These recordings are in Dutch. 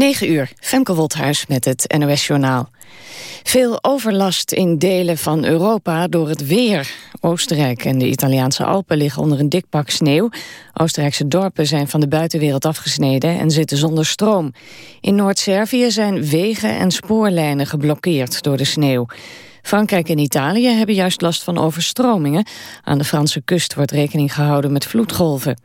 9 uur, Femke Wolthuis met het NOS Journaal. Veel overlast in delen van Europa door het weer. Oostenrijk en de Italiaanse Alpen liggen onder een dik pak sneeuw. Oostenrijkse dorpen zijn van de buitenwereld afgesneden en zitten zonder stroom. In Noord-Servië zijn wegen en spoorlijnen geblokkeerd door de sneeuw. Frankrijk en Italië hebben juist last van overstromingen. Aan de Franse kust wordt rekening gehouden met vloedgolven.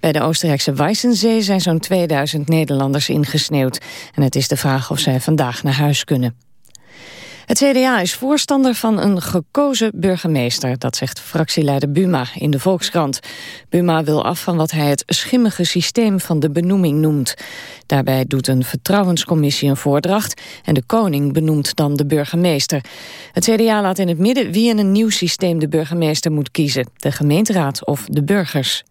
Bij de Oostenrijkse Weissensee zijn zo'n 2000 Nederlanders ingesneeuwd. En het is de vraag of zij vandaag naar huis kunnen. Het CDA is voorstander van een gekozen burgemeester, dat zegt fractieleider Buma in de Volkskrant. Buma wil af van wat hij het schimmige systeem van de benoeming noemt. Daarbij doet een vertrouwenscommissie een voordracht en de koning benoemt dan de burgemeester. Het CDA laat in het midden wie in een nieuw systeem de burgemeester moet kiezen, de gemeenteraad of de burgers.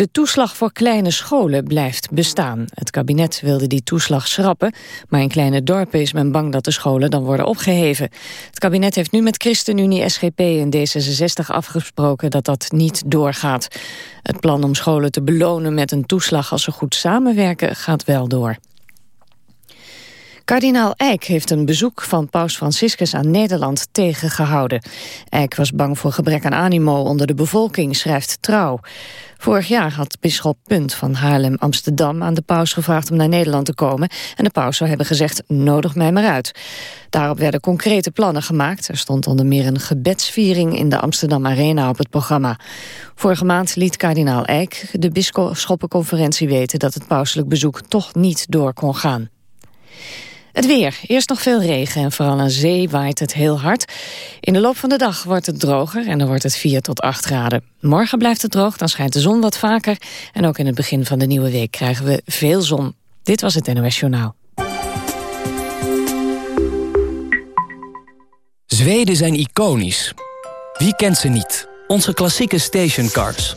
De toeslag voor kleine scholen blijft bestaan. Het kabinet wilde die toeslag schrappen, maar in kleine dorpen is men bang dat de scholen dan worden opgeheven. Het kabinet heeft nu met ChristenUnie, SGP en D66 afgesproken dat dat niet doorgaat. Het plan om scholen te belonen met een toeslag als ze goed samenwerken gaat wel door. Kardinaal Eijk heeft een bezoek van paus Franciscus aan Nederland tegengehouden. Eijk was bang voor gebrek aan animo onder de bevolking, schrijft Trouw. Vorig jaar had bisschop Punt van Haarlem-Amsterdam aan de paus gevraagd om naar Nederland te komen. En de paus zou hebben gezegd, nodig mij maar uit. Daarop werden concrete plannen gemaakt. Er stond onder meer een gebedsviering in de Amsterdam Arena op het programma. Vorige maand liet kardinaal Eijk de bisschoppenconferentie weten dat het pauselijk bezoek toch niet door kon gaan. Het weer. Eerst nog veel regen en vooral aan zee waait het heel hard. In de loop van de dag wordt het droger en dan wordt het 4 tot 8 graden. Morgen blijft het droog, dan schijnt de zon wat vaker. En ook in het begin van de nieuwe week krijgen we veel zon. Dit was het NOS Journaal. Zweden zijn iconisch. Wie kent ze niet? Onze klassieke stationcars.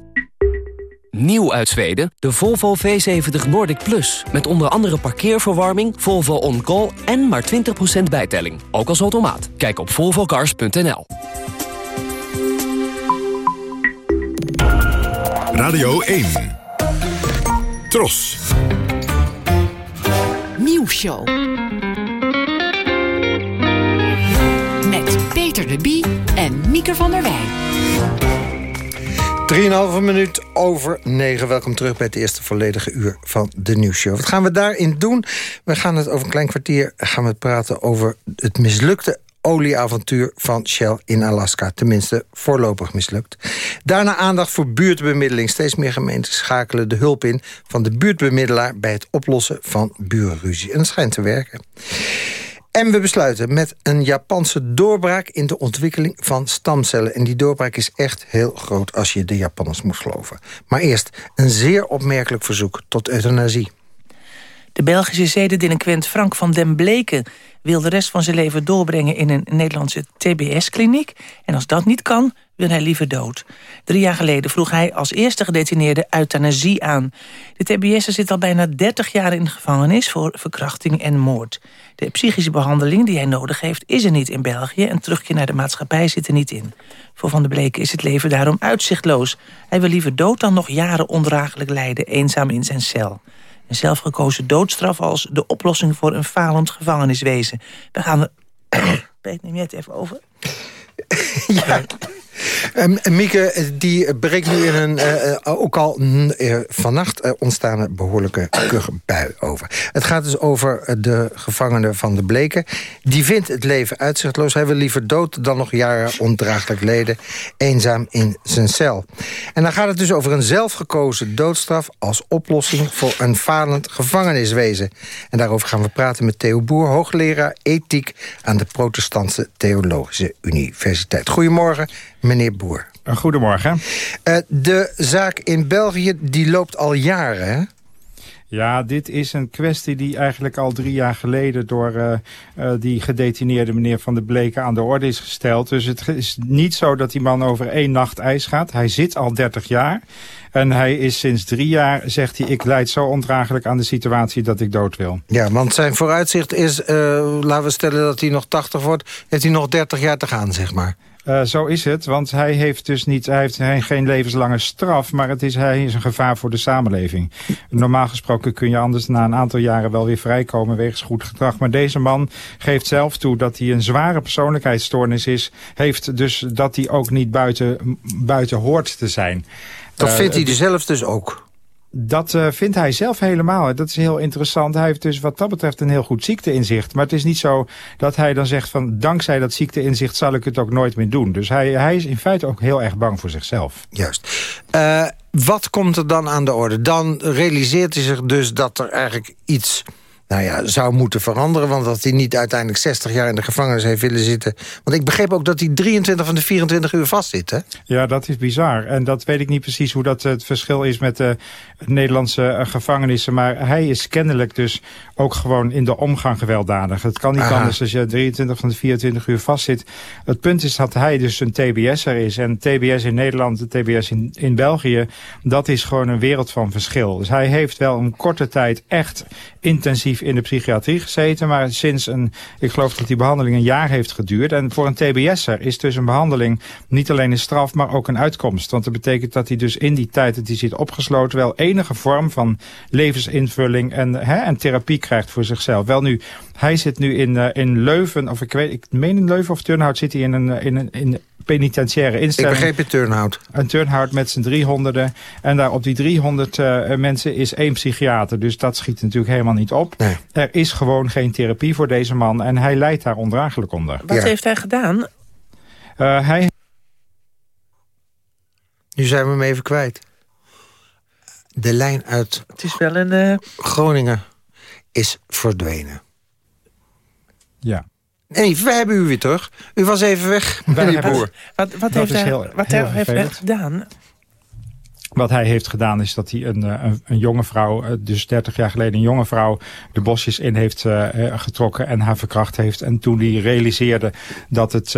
Nieuw uit Zweden, de Volvo V70 Nordic Plus. Met onder andere parkeerverwarming, Volvo On Call en maar 20% bijtelling. Ook als automaat. Kijk op volvocars.nl. Radio 1. Tros. Nieuwshow. Met Peter de Bie en Mieke van der Wij. 3,5 minuut over 9. Welkom terug bij het eerste volledige uur van de nieuwsshow. Wat gaan we daarin doen? We gaan het over een klein kwartier gaan we praten over het mislukte olieavontuur van Shell in Alaska. Tenminste, voorlopig mislukt. Daarna aandacht voor buurtbemiddeling. Steeds meer gemeenten schakelen de hulp in van de buurtbemiddelaar... bij het oplossen van burenruzie. En het schijnt te werken. En we besluiten met een Japanse doorbraak in de ontwikkeling van stamcellen. En die doorbraak is echt heel groot als je de Japanners moet geloven. Maar eerst een zeer opmerkelijk verzoek tot euthanasie. De Belgische zedendelinquent Frank van den Bleken wil de rest van zijn leven doorbrengen in een Nederlandse TBS-kliniek. En als dat niet kan, wil hij liever dood. Drie jaar geleden vroeg hij als eerste gedetineerde euthanasie aan. De TBS'er zit al bijna 30 jaar in de gevangenis voor verkrachting en moord. De psychische behandeling die hij nodig heeft is er niet in België... en terugkeer naar de maatschappij zit er niet in. Voor Van der Bleken is het leven daarom uitzichtloos. Hij wil liever dood dan nog jaren ondraaglijk lijden, eenzaam in zijn cel. Een zelfgekozen doodstraf als de oplossing voor een falend gevangeniswezen. We gaan er... Peet, neem jij het even over? ja. Um, Mieke, die breekt nu in een uh, ook al uh, vannacht ontstaande behoorlijke kuchbui over. Het gaat dus over de gevangene van de Bleken. Die vindt het leven uitzichtloos. Hij wil liever dood dan nog jaren ondraaglijk leden. Eenzaam in zijn cel. En dan gaat het dus over een zelfgekozen doodstraf... als oplossing voor een falend gevangeniswezen. En daarover gaan we praten met Theo Boer, hoogleraar ethiek... aan de Protestantse Theologische Universiteit. Goedemorgen, meneer Boer. Goedemorgen. Uh, de zaak in België die loopt al jaren, hè? Ja, dit is een kwestie die eigenlijk al drie jaar geleden... door uh, uh, die gedetineerde meneer Van der Bleken aan de orde is gesteld. Dus het is niet zo dat die man over één nacht ijs gaat. Hij zit al 30 jaar. En hij is sinds drie jaar, zegt hij, ik leid zo ondraaglijk aan de situatie dat ik dood wil. Ja, want zijn vooruitzicht is, uh, laten we stellen dat hij nog 80 wordt... heeft hij nog 30 jaar te gaan, zeg maar. Uh, zo is het, want hij heeft dus niet, hij heeft hij geen levenslange straf, maar het is, hij is een gevaar voor de samenleving. Normaal gesproken kun je anders na een aantal jaren wel weer vrijkomen wegens goed gedrag. Maar deze man geeft zelf toe dat hij een zware persoonlijkheidsstoornis is, heeft dus dat hij ook niet buiten, buiten hoort te zijn. Dat uh, vindt hij dus zelf dus ook? Dat uh, vindt hij zelf helemaal. Dat is heel interessant. Hij heeft dus wat dat betreft een heel goed ziekteinzicht. Maar het is niet zo dat hij dan zegt van... dankzij dat ziekteinzicht zal ik het ook nooit meer doen. Dus hij, hij is in feite ook heel erg bang voor zichzelf. Juist. Uh, wat komt er dan aan de orde? Dan realiseert hij zich dus dat er eigenlijk iets nou ja, zou moeten veranderen. Want dat hij niet uiteindelijk 60 jaar in de gevangenis heeft willen zitten. Want ik begreep ook dat hij 23 van de 24 uur vastzit, hè? Ja, dat is bizar. En dat weet ik niet precies hoe dat het verschil is met de Nederlandse gevangenissen. Maar hij is kennelijk dus ook gewoon in de omgang gewelddadig. Het kan niet Aha. anders als je 23 van de 24 uur vastzit. Het punt is dat hij dus een TBS'er is. En TBS in Nederland, de TBS in, in België... dat is gewoon een wereld van verschil. Dus hij heeft wel een korte tijd echt intensief in de psychiatrie gezeten. Maar sinds een, ik geloof dat die behandeling een jaar heeft geduurd. En voor een TBS'er is dus een behandeling niet alleen een straf, maar ook een uitkomst. Want dat betekent dat hij dus in die tijd dat hij zit opgesloten wel enige vorm van levensinvulling en, hè, en therapie krijgt voor zichzelf. Wel nu, hij zit nu in, uh, in Leuven, of ik weet, ik meen in Leuven of Turnhout zit hij in een, in een in penitentiaire instelling. Ik begreep je Turnhout. Een Turnhout met z'n driehonderden. En daar op die 300 uh, mensen is één psychiater. Dus dat schiet natuurlijk helemaal niet op. Nee. Er is gewoon geen therapie voor deze man. En hij lijdt daar ondraaglijk onder. Wat ja. heeft hij gedaan? Uh, hij... Nu zijn we hem even kwijt. De lijn uit Het is wel een, uh... Groningen is verdwenen. Ja. Nee, we hebben u weer terug. U was even weg, meneer Boer. Wat, wat heeft, hij, heel, wat heel heeft hij gedaan? Wat hij heeft gedaan is dat hij een, een, een, jonge vrouw, dus 30 jaar geleden een jonge vrouw, de bosjes in heeft uh, getrokken en haar verkracht heeft. En toen hij realiseerde dat, het,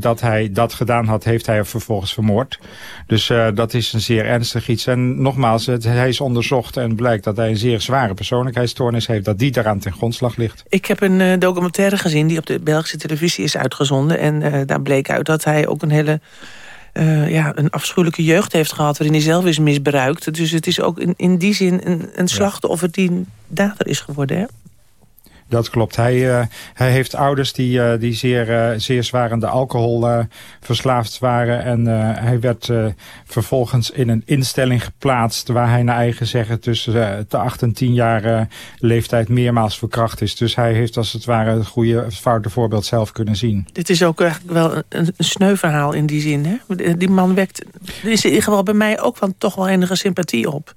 dat hij dat gedaan had, heeft hij haar vervolgens vermoord. Dus dat is een zeer ernstig iets. En nogmaals, het, hij is onderzocht en blijkt dat hij een zeer zware persoonlijkheidsstoornis heeft, dat die daaraan ten grondslag ligt. Ik heb een documentaire gezien die op de Belgische televisie is uitgezonden. En daar bleek uit dat hij ook een hele uh, ja, een afschuwelijke jeugd heeft gehad... waarin hij zelf is misbruikt. Dus het is ook in, in die zin een, een slachtoffer die dader is geworden, hè? Dat klopt. Hij, uh, hij heeft ouders die, uh, die zeer, uh, zeer zwaar aan de alcohol verslaafd waren. En hij werd vervolgens in een instelling geplaatst... waar hij naar eigen zeggen tussen de 8 en 10 jaar leeftijd meermaals verkracht is. Dus hij heeft als het ware het goede foute voorbeeld zelf kunnen zien. Dit is ook eigenlijk wel een, een sneu verhaal in die zin. Hè? Die man wekt, is in ieder geval bij mij ook van toch wel enige sympathie op.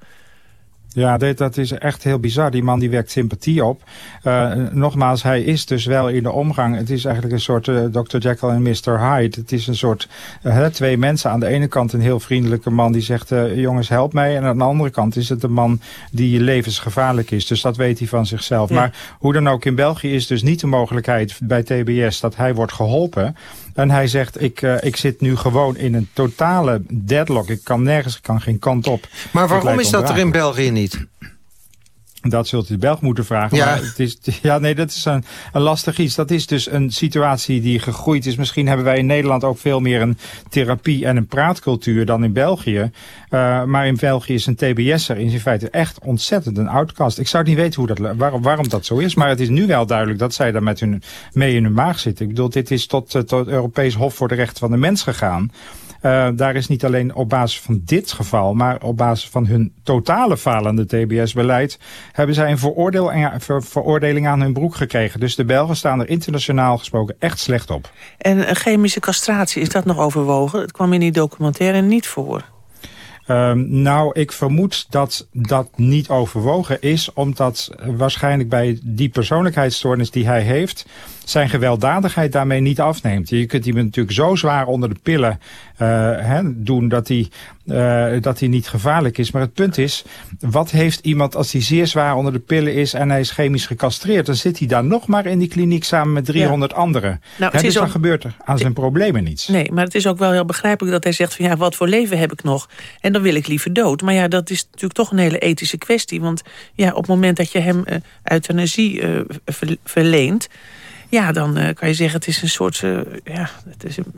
Ja, dit, dat is echt heel bizar. Die man die wekt sympathie op. Uh, nogmaals, hij is dus wel in de omgang. Het is eigenlijk een soort uh, Dr. Jekyll en Mr. Hyde. Het is een soort uh, twee mensen. Aan de ene kant een heel vriendelijke man die zegt... jongens, help mij. En aan de andere kant is het een man die levensgevaarlijk is. Dus dat weet hij van zichzelf. Ja. Maar hoe dan ook, in België is dus niet de mogelijkheid bij TBS... dat hij wordt geholpen... En hij zegt, ik, uh, ik zit nu gewoon in een totale deadlock. Ik kan nergens, ik kan geen kant op. Maar waarom is dat er in België niet? Dat zult u de Belg moeten vragen. Ja, maar het is, ja nee, dat is een, een lastig iets. Dat is dus een situatie die gegroeid is. Misschien hebben wij in Nederland ook veel meer een therapie en een praatcultuur dan in België. Uh, maar in België is een TBS'er in feite echt ontzettend een outcast. Ik zou niet weten hoe dat, waarom, waarom dat zo is. Maar het is nu wel duidelijk dat zij daar met hun mee in hun maag zitten. Ik bedoel, dit is tot, tot het Europees Hof voor de Rechten van de Mens gegaan. Uh, daar is niet alleen op basis van dit geval, maar op basis van hun totale falende TBS-beleid, hebben zij een veroordeling, veroordeling aan hun broek gekregen. Dus de Belgen staan er internationaal gesproken echt slecht op. En chemische castratie, is dat nog overwogen? Het kwam in die documentaire niet voor. Um, nou, ik vermoed dat dat niet overwogen is... omdat waarschijnlijk bij die persoonlijkheidsstoornis die hij heeft zijn gewelddadigheid daarmee niet afneemt. Je kunt iemand natuurlijk zo zwaar onder de pillen uh, hè, doen dat hij, uh, dat hij niet gevaarlijk is. Maar het punt is, wat heeft iemand als hij zeer zwaar onder de pillen is en hij is chemisch gecastreerd? Dan zit hij dan nog maar in die kliniek samen met 300 anderen. Nou, hè, dus dan gebeurt er aan zijn problemen niets. Nee, maar het is ook wel heel begrijpelijk dat hij zegt van ja, wat voor leven heb ik nog? En dan wil ik liever dood. Maar ja, dat is natuurlijk toch een hele ethische kwestie. Want ja, op het moment dat je hem uh, euthanasie verleent ja, dan uh, kan je zeggen het is een soort... Uh, ja, het is een,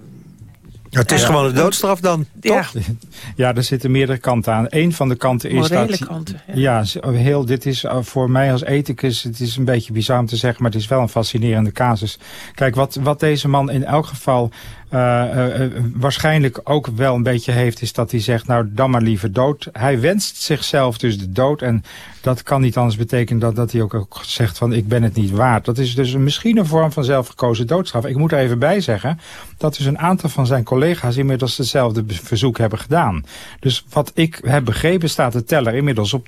het is gewoon een doodstraf dan, ja. toch? Ja, er zitten meerdere kanten aan. Eén van de kanten is Morele dat... kanten. Ja. ja, heel, dit is uh, voor mij als ethicus... het is een beetje bizar om te zeggen... maar het is wel een fascinerende casus. Kijk, wat, wat deze man in elk geval waarschijnlijk ook wel een beetje heeft... is dat hij zegt, nou, dan maar liever dood. Hij wenst zichzelf dus de dood. En dat kan niet anders betekenen dat, dat hij ook, ook zegt van... ik ben het niet waard. Dat is dus misschien een vorm van zelfgekozen doodstraf. Ik moet er even bij zeggen dat dus een aantal van zijn collega's... inmiddels hetzelfde verzoek hebben gedaan. Dus wat ik heb begrepen staat de teller inmiddels op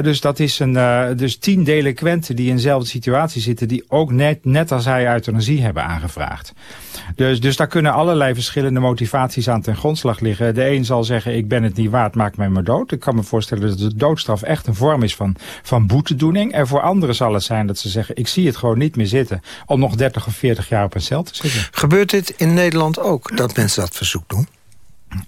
dus dat is een, uh, dus tien delinquenten die in dezelfde situatie zitten... die ook net, net als hij euthanasie hebben aangevraagd. Dus, dus daar kunnen allerlei verschillende motivaties aan ten grondslag liggen. De een zal zeggen, ik ben het niet waard, maak mij maar dood. Ik kan me voorstellen dat de doodstraf echt een vorm is van, van boetedoening. En voor anderen zal het zijn dat ze zeggen, ik zie het gewoon niet meer zitten... om nog 30 of 40 jaar op een cel te zitten. Gebeurt dit in Nederland ook, dat mensen dat verzoek doen?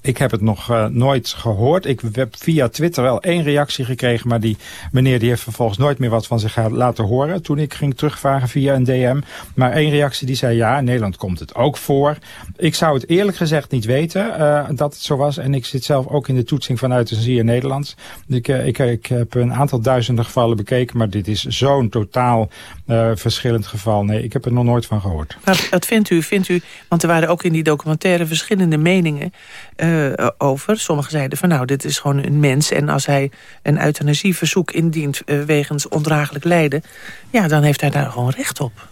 Ik heb het nog uh, nooit gehoord. Ik heb via Twitter wel één reactie gekregen... maar die meneer die heeft vervolgens nooit meer wat van zich laten horen... toen ik ging terugvragen via een DM. Maar één reactie die zei... ja, in Nederland komt het ook voor. Ik zou het eerlijk gezegd niet weten uh, dat het zo was. En ik zit zelf ook in de toetsing vanuit een zeer Nederlands. Ik, uh, ik, ik heb een aantal duizenden gevallen bekeken... maar dit is zo'n totaal verschillend geval. Nee, ik heb er nog nooit van gehoord. Maar wat vindt u? Vindt u want er waren ook in die documentaire verschillende meningen... Uh, over. Sommigen zeiden van nou, dit is gewoon een mens... en als hij een euthanasieverzoek indient uh, wegens ondraaglijk lijden... ja, dan heeft hij daar gewoon recht op.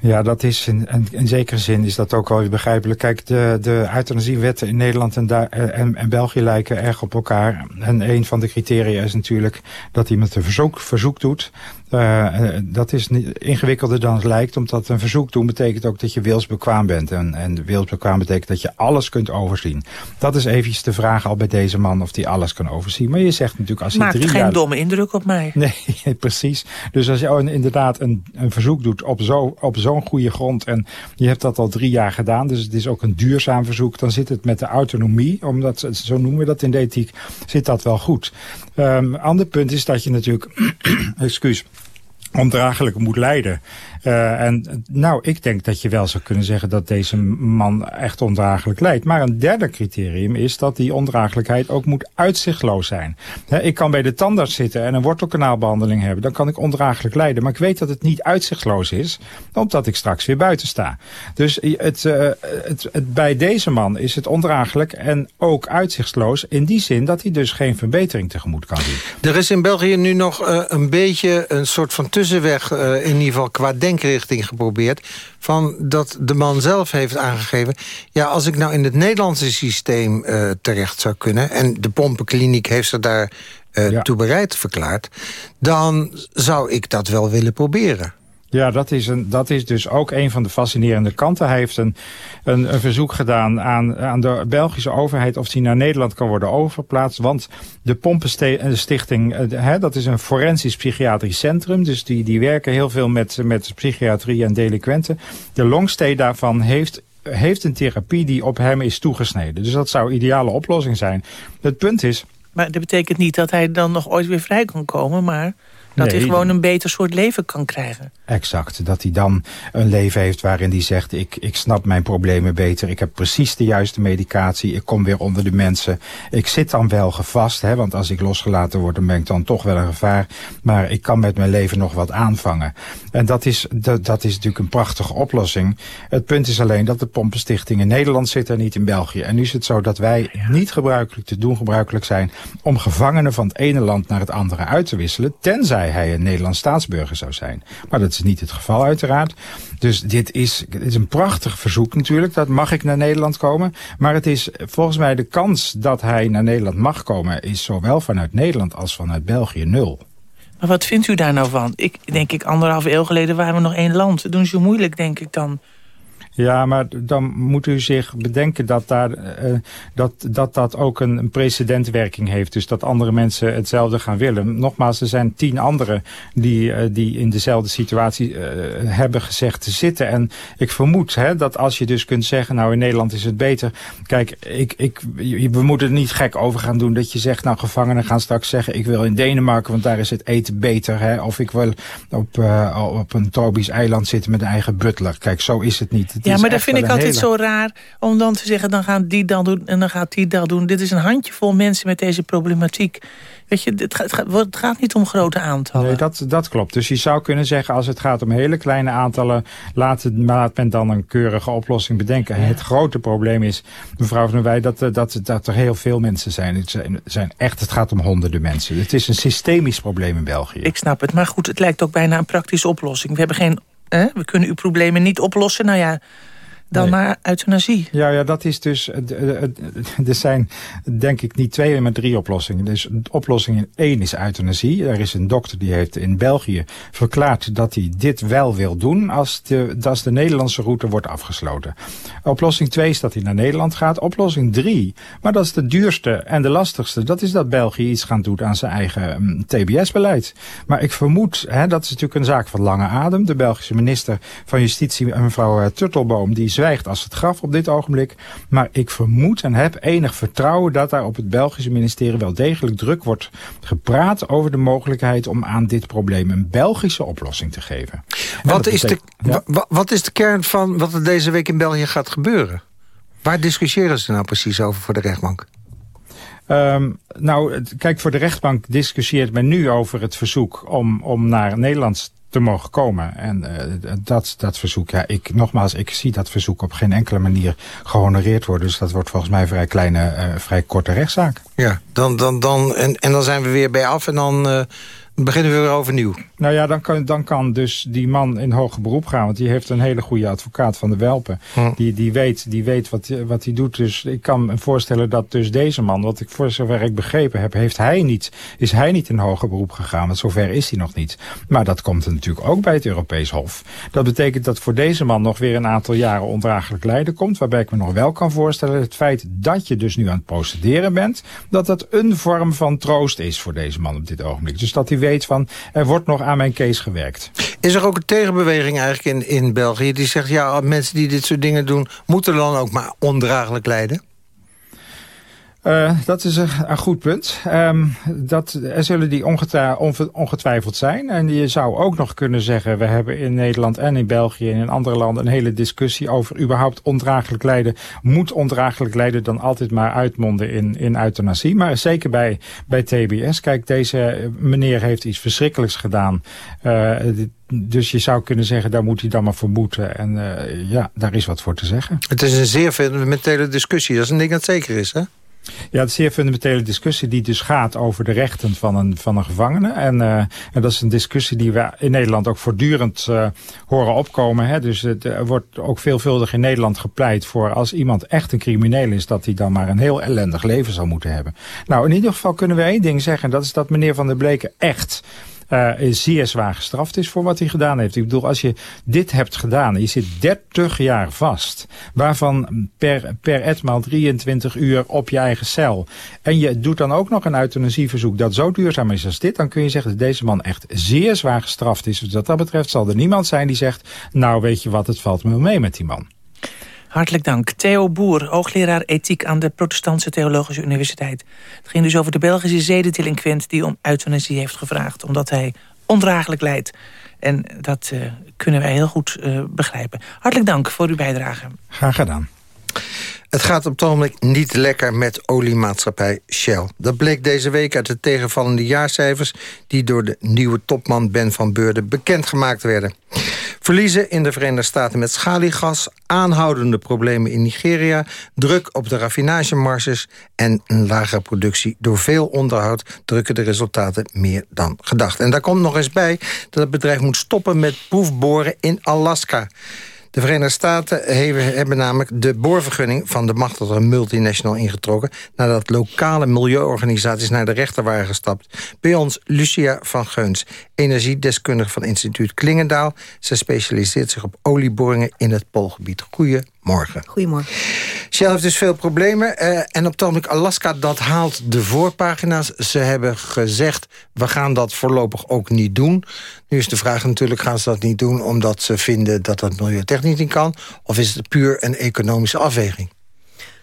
Ja, dat is in, zekere zin is dat ook wel begrijpelijk. Kijk, de, de euthanasiewetten in Nederland en, eh, en, en, België lijken erg op elkaar. En een van de criteria is natuurlijk dat iemand een verzoek, verzoek doet. Uh, dat is niet ingewikkelder dan het lijkt, omdat een verzoek doen betekent ook dat je wilsbekwaam bent. En, en wilsbekwaam betekent dat je alles kunt overzien. Dat is eventjes de vraag al bij deze man of hij alles kan overzien. Maar je zegt natuurlijk als hij Maakt drie geen jaar... domme indruk op mij. Nee, precies. Dus als je inderdaad een, een verzoek doet op zo'n op zo'n goede grond en je hebt dat al drie jaar gedaan, dus het is ook een duurzaam verzoek, dan zit het met de autonomie, omdat zo noemen we dat in de ethiek, zit dat wel goed. Um, ander punt is dat je natuurlijk, excuus, ondraaglijk moet leiden. Uh, en nou, ik denk dat je wel zou kunnen zeggen dat deze man echt ondraaglijk lijdt. Maar een derde criterium is dat die ondraaglijkheid ook moet uitzichtloos zijn. Ik kan bij de tandarts zitten en een wortelkanaalbehandeling hebben. Dan kan ik ondraaglijk lijden. Maar ik weet dat het niet uitzichtloos is, omdat ik straks weer buiten sta. Dus het, uh, het, het, bij deze man is het ondraaglijk en ook uitzichtloos in die zin dat hij dus geen verbetering tegemoet kan zien. Er is in België nu nog een beetje een soort van tussenweg, in ieder geval qua denk denkrichting geprobeerd... van dat de man zelf heeft aangegeven... ja, als ik nou in het Nederlandse systeem uh, terecht zou kunnen... en de pompenkliniek heeft zich daar uh, ja. toe bereid verklaard... dan zou ik dat wel willen proberen. Ja, dat is, een, dat is dus ook een van de fascinerende kanten. Hij heeft een, een, een verzoek gedaan aan, aan de Belgische overheid... of hij naar Nederland kan worden overgeplaatst. Want de Pompenstichting, hè, dat is een forensisch psychiatrisch centrum. Dus die, die werken heel veel met, met psychiatrie en delinquenten. De longstay daarvan heeft heeft een therapie die op hem is toegesneden. Dus dat zou een ideale oplossing zijn. Het punt is... Maar dat betekent niet dat hij dan nog ooit weer vrij kan komen, maar Dat hij gewoon een beter soort leven kan krijgen. Exact, dat hij dan een leven heeft waarin hij zegt... Ik, ik snap mijn problemen beter, ik heb precies de juiste medicatie... ik kom weer onder de mensen. Ik zit dan wel gevast, hè, want als ik losgelaten word... dan ben ik dan toch wel een gevaar. Maar ik kan met mijn leven nog wat aanvangen. En dat is, dat, dat is natuurlijk een prachtige oplossing. Het punt is alleen dat de Pompenstichting in Nederland zit en niet in België. En nu is het zo dat wij niet gebruikelijk te doen gebruikelijk zijn... om gevangenen van het ene land naar het andere uit te wisselen... tenzij hij een Nederlands staatsburger zou zijn. Maar dat is niet het geval uiteraard. Dus dit is, dit is een prachtig verzoek natuurlijk. Dat mag ik naar Nederland komen. Maar het is volgens mij de kans dat hij naar Nederland mag komen... is zowel vanuit Nederland als vanuit België nul. Maar wat vindt u daar nou van? Ik denk ik, anderhalve eeuw geleden waren we nog één land. Doen ze moeilijk, denk ik dan. Ja, maar dan moet u zich bedenken dat daar, uh, dat, dat, dat ook een, precedentwerking heeft. Dus dat andere mensen hetzelfde gaan willen. Nogmaals, er zijn tien anderen die, uh, die in dezelfde situatie uh, hebben gezegd te zitten. En ik vermoed hè, dat als je dus kunt zeggen, nou in Nederland is het beter. Kijk, ik, ik, we moeten er niet gek over gaan doen dat je zegt, nou gevangenen gaan straks zeggen, ik wil in Denemarken, want daar is het eten beter. Hè, of ik wil op, op een tropisch eiland zitten met een eigen butler. Kijk, zo is het niet. Ja, maar dat vind ik altijd zo raar om dan te zeggen... dan gaan die dan doen en dan gaat die dat doen. Dit is een handjevol mensen met deze problematiek. Weet je, het gaat, het gaat niet om grote aantallen. Nee, dat, dat klopt. Dus je zou kunnen zeggen, als het gaat om hele kleine aantallen... laat, het, laat men dan een keurige oplossing bedenken. Het grote probleem is, mevrouw Van Wij, dat, dat, dat er heel veel mensen zijn. Het zijn, zijn echt, het gaat om honderden mensen. Het is een systemisch probleem in België. Ik snap het, maar goed, het lijkt ook bijna een praktische oplossing. We hebben geen We kunnen uw problemen niet oplossen. Nou ja, dan nee. maar euthanasie. Ja, ja, dat is dus... Er zijn denk ik niet twee, maar drie oplossingen. Dus oplossing één is euthanasie. Er is een dokter die heeft in België verklaard dat hij dit wel wil doen... als de, als de Nederlandse route wordt afgesloten. Oplossing twee is dat hij naar Nederland gaat. Oplossing drie, maar dat is de duurste en de lastigste... dat is dat België iets gaan doen aan zijn eigen um, TBS-beleid. Maar ik vermoed, hè, dat is natuurlijk een zaak van lange adem. De Belgische minister van Justitie, mevrouw Turtelboom... die zwijgt als het graf op dit ogenblik. Maar ik vermoed en heb enig vertrouwen dat daar op het Belgische ministerie wel degelijk druk wordt gepraat over de mogelijkheid om aan dit probleem een Belgische oplossing te geven. Wat is, de, ja? wat is de kern van wat er deze week in België gaat gebeuren? Waar discussiëren ze nou precies over voor de rechtbank? Um, nou, kijk, voor de rechtbank discussieert men nu over het verzoek om, om naar Nederlands te mogen komen. En uh, dat, dat verzoek, ja, ik, nogmaals, ik zie dat verzoek op geen enkele manier gehonoreerd worden. Dus dat wordt volgens mij een vrij kleine, uh, vrij korte rechtszaak. Ja, dan, dan, dan, en, en dan zijn we weer bij af en dan... Uh beginnen we weer overnieuw. Nou ja, dan kan, dan kan dus die man in hoger beroep gaan. Want die heeft een hele goede advocaat van de Welpen. Hm. Die, die weet, die weet wat, wat hij doet. Dus ik kan me voorstellen dat dus deze man... wat ik voor zover ik begrepen heb... Heeft hij niet, is hij niet in hoger beroep gegaan. Want zover is hij nog niet. Maar dat komt er natuurlijk ook bij het Europees Hof. Dat betekent dat voor deze man nog weer een aantal jaren ondraaglijk lijden komt. Waarbij ik me nog wel kan voorstellen... het feit dat je dus nu aan het procederen bent... dat dat een vorm van troost is voor deze man op dit ogenblik. Dus dat hij van, er wordt nog aan mijn case gewerkt. Is er ook een tegenbeweging eigenlijk in, in België die zegt... ja, mensen die dit soort dingen doen, moeten dan ook maar ondraaglijk lijden? Uh, dat is een, een goed punt. Um, dat, er zullen die ongetwijfeld zijn. En je zou ook nog kunnen zeggen... we hebben in Nederland en in België en in andere landen... een hele discussie over überhaupt ondraaglijk lijden. Moet ondraaglijk lijden dan altijd maar uitmonden in, in euthanasie? Maar zeker bij, bij TBS. Kijk, deze meneer heeft iets verschrikkelijks gedaan. Uh, dus je zou kunnen zeggen, daar moet hij dan maar voor moeten. En uh, ja, daar is wat voor te zeggen. Het is een zeer fundamentele discussie. Dat is een ding dat zeker is, hè? Ja, het is een zeer fundamentele discussie die dus gaat over de rechten van een, van een gevangene. En, uh, en dat is een discussie die we in Nederland ook voortdurend uh, horen opkomen. Hè. Dus het, er wordt ook veelvuldig in Nederland gepleit voor als iemand echt een crimineel is... dat hij dan maar een heel ellendig leven zou moeten hebben. Nou, in ieder geval kunnen we één ding zeggen. En dat is dat meneer Van der Bleken echt uh, zeer zwaar gestraft is voor wat hij gedaan heeft. Ik bedoel, als je dit hebt gedaan je zit 30 jaar vast, waarvan per, per etmaal 23 uur op je eigen cel, en je doet dan ook nog een euthanasieverzoek dat zo duurzaam is als dit, dan kun je zeggen dat deze man echt zeer zwaar gestraft is. Dus wat dat betreft zal er niemand zijn die zegt, nou weet je wat, het valt me mee met die man. Hartelijk dank. Theo Boer, hoogleraar ethiek aan de Protestantse Theologische Universiteit. Het ging dus over de Belgische zedendelinquent die om euthanasie heeft gevraagd... omdat hij ondraaglijk lijdt. En dat kunnen wij heel goed begrijpen. Hartelijk dank voor uw bijdrage. Graag gedaan. Het gaat op het ogenblik niet lekker met oliemaatschappij Shell. Dat bleek deze week uit de tegenvallende jaarcijfers... die door de nieuwe topman Ben van Beurden bekendgemaakt werden. Verliezen in de Verenigde Staten met schaliegas... aanhoudende problemen in Nigeria... druk op de raffinagemarges en een lagere productie. Door veel onderhoud drukken de resultaten meer dan gedacht. En daar komt nog eens bij dat het bedrijf moet stoppen met proefboren in Alaska... De Verenigde Staten hebben namelijk de boorvergunning van de machtige multinational ingetrokken... nadat lokale milieuorganisaties naar de rechter waren gestapt. Bij ons Lucia van Geuns, energiedeskundige van instituut Klingendaal. Ze specialiseert zich op olieboringen in het Poolgebied. Goedemorgen. Goedemorgen. Shell heeft dus veel problemen. Uh, en op het Alaska, dat haalt de voorpagina's. Ze hebben gezegd, we gaan dat voorlopig ook niet doen. Nu is de vraag natuurlijk, gaan ze dat niet doen... omdat ze vinden dat dat milieutechnisch niet kan? Of is het puur een economische afweging?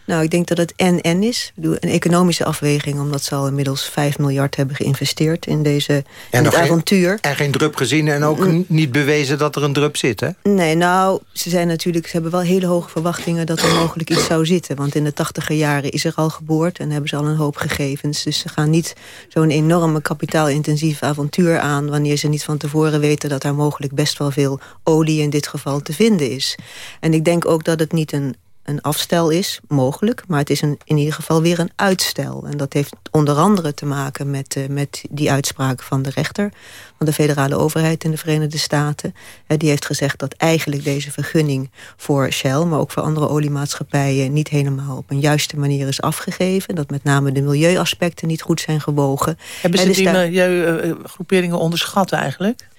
Nou, ik denk dat het en-en is. Een economische afweging, omdat ze al inmiddels 5 miljard hebben geïnvesteerd in, deze, in het avontuur. en geen drup gezien en ook mm. niet bewezen dat er een drup zit, hè? Nee, nou, ze zijn natuurlijk, ze hebben wel hele hoge verwachtingen dat er mogelijk iets zou zitten. Want in de tachtiger jaren is er al geboord en hebben ze al een hoop gegevens. Dus ze gaan niet zo'n enorme kapitaalintensief avontuur aan... wanneer ze niet van tevoren weten dat er mogelijk best wel veel olie in dit geval te vinden is. En ik denk ook dat het niet een een afstel is, mogelijk. Maar het is een, in ieder geval weer een uitstel. En dat heeft onder andere te maken met, uh, met die uitspraak van de rechter... van de federale overheid in de Verenigde Staten. Uh, die heeft gezegd dat eigenlijk deze vergunning voor Shell... maar ook voor andere oliemaatschappijen niet helemaal op een juiste manier is afgegeven. Dat met name de milieuaspecten niet goed zijn gewogen. Hebben ze die milieugroeperingen onderschat eigenlijk?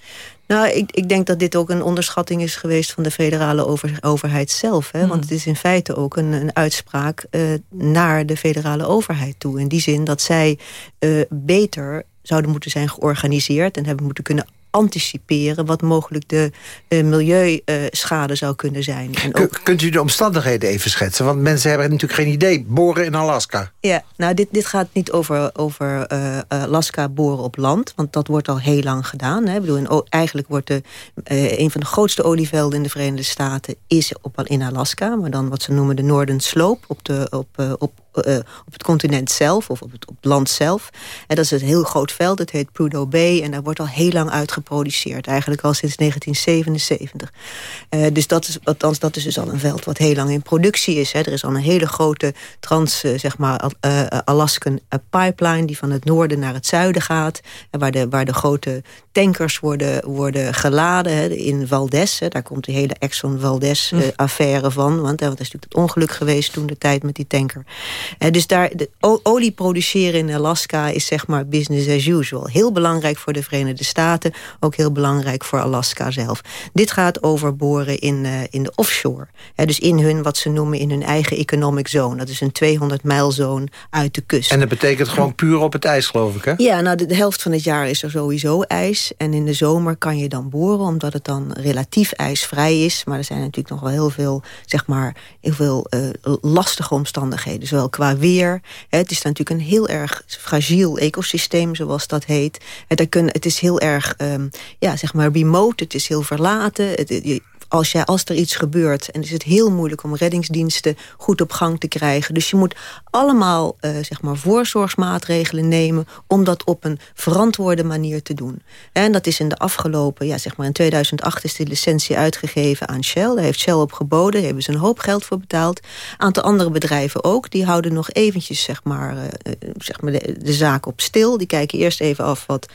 Nou, ik, ik denk dat dit ook een onderschatting is geweest van de federale over, overheid zelf. Hè? Want hmm. het is in feite ook een, een uitspraak uh, naar de federale overheid toe. In die zin dat zij uh, beter zouden moeten zijn georganiseerd... en hebben moeten kunnen anticiperen wat mogelijk de uh, milieuschade zou kunnen zijn. En ook... Kunt u de omstandigheden even schetsen? Want mensen hebben natuurlijk geen idee. Boren in Alaska. Ja, nou dit, dit gaat niet over, over uh, Alaska boren op land. Want dat wordt al heel lang gedaan. Hè. Ik bedoel, eigenlijk wordt de, uh, een van de grootste olievelden in de Verenigde Staten... is op, in Alaska, maar dan wat ze noemen de Northern Slope... op, de, op, op uh, op het continent zelf of op het, op het land zelf. En dat is een heel groot veld, het heet Prudhoe Bay... en daar wordt al heel lang uit geproduceerd. Eigenlijk al sinds 1977. Uh, eh, dus dat is, althans, dat is dus al een veld wat heel lang in productie is. Hè. Er is al een hele grote trans, uh, zeg maar, Alaskan pipeline... die van het noorden naar het zuiden gaat. En waar de, waar de grote tankers worden, worden geladen hè, in Valdez. Hè. Daar komt de hele Exxon Valdez-affaire van. Want er is natuurlijk het ongeluk geweest toen de tijd met die tanker. Dus daar, de olie produceren in Alaska is zeg maar business as usual. Heel belangrijk voor de Verenigde Staten. Ook heel belangrijk voor Alaska zelf. Dit gaat over boren in, uh, in de offshore. Dus in hun, wat ze noemen, in hun eigen economic zone. Dat is een 200 mijl zone uit de kust. En dat betekent gewoon puur op het ijs, geloof ik, hè? Ja, nou de, de helft van het jaar is er sowieso ijs. En in de zomer kan je dan boren, omdat het dan relatief ijsvrij is. Maar er zijn natuurlijk nog wel heel veel, zeg maar, heel veel uh, lastige omstandigheden. Zowel qua weer. Het is natuurlijk een heel erg fragiel ecosysteem, zoals dat heet. Het is heel erg, um, ja, zeg maar, remote. Het is heel verlaten. Het, als, jij, als er iets gebeurt... en is het heel moeilijk om reddingsdiensten goed op gang te krijgen. Dus je moet allemaal uh, zeg maar voorzorgsmaatregelen nemen... om dat op een verantwoorde manier te doen. En dat is in de afgelopen... Ja, zeg maar in 2008 is de licentie uitgegeven aan Shell. Daar heeft Shell op geboden. Daar hebben ze een hoop geld voor betaald. Een aantal andere bedrijven ook. Die houden nog eventjes zeg maar, uh, zeg maar de, zaak op stil. Die kijken eerst even af wat,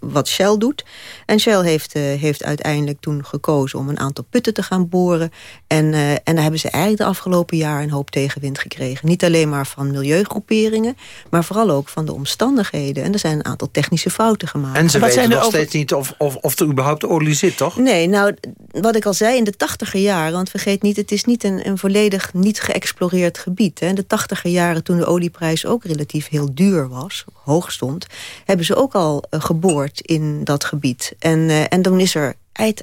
wat Shell doet. En Shell heeft, uh, heeft uiteindelijk toen gekozen om een aantal putten te gaan boren. En, uh, en daar hebben ze eigenlijk de afgelopen jaar een hoop tegenwind gekregen. Niet alleen maar van milieugroeperingen, maar vooral ook van de omstandigheden. En er zijn een aantal technische fouten gemaakt. En ze wat weten nog steeds niet of, of, of er überhaupt olie zit, toch? Nee, nou, wat ik al zei, in de tachtiger jaren... want vergeet niet, het is niet een, een volledig niet geëxploreerd gebied. Hè. In de tachtiger jaren, toen de olieprijs ook relatief heel duur was... hoog stond, hebben ze ook al uh, geboord in dat gebied. En, uh, en dan is er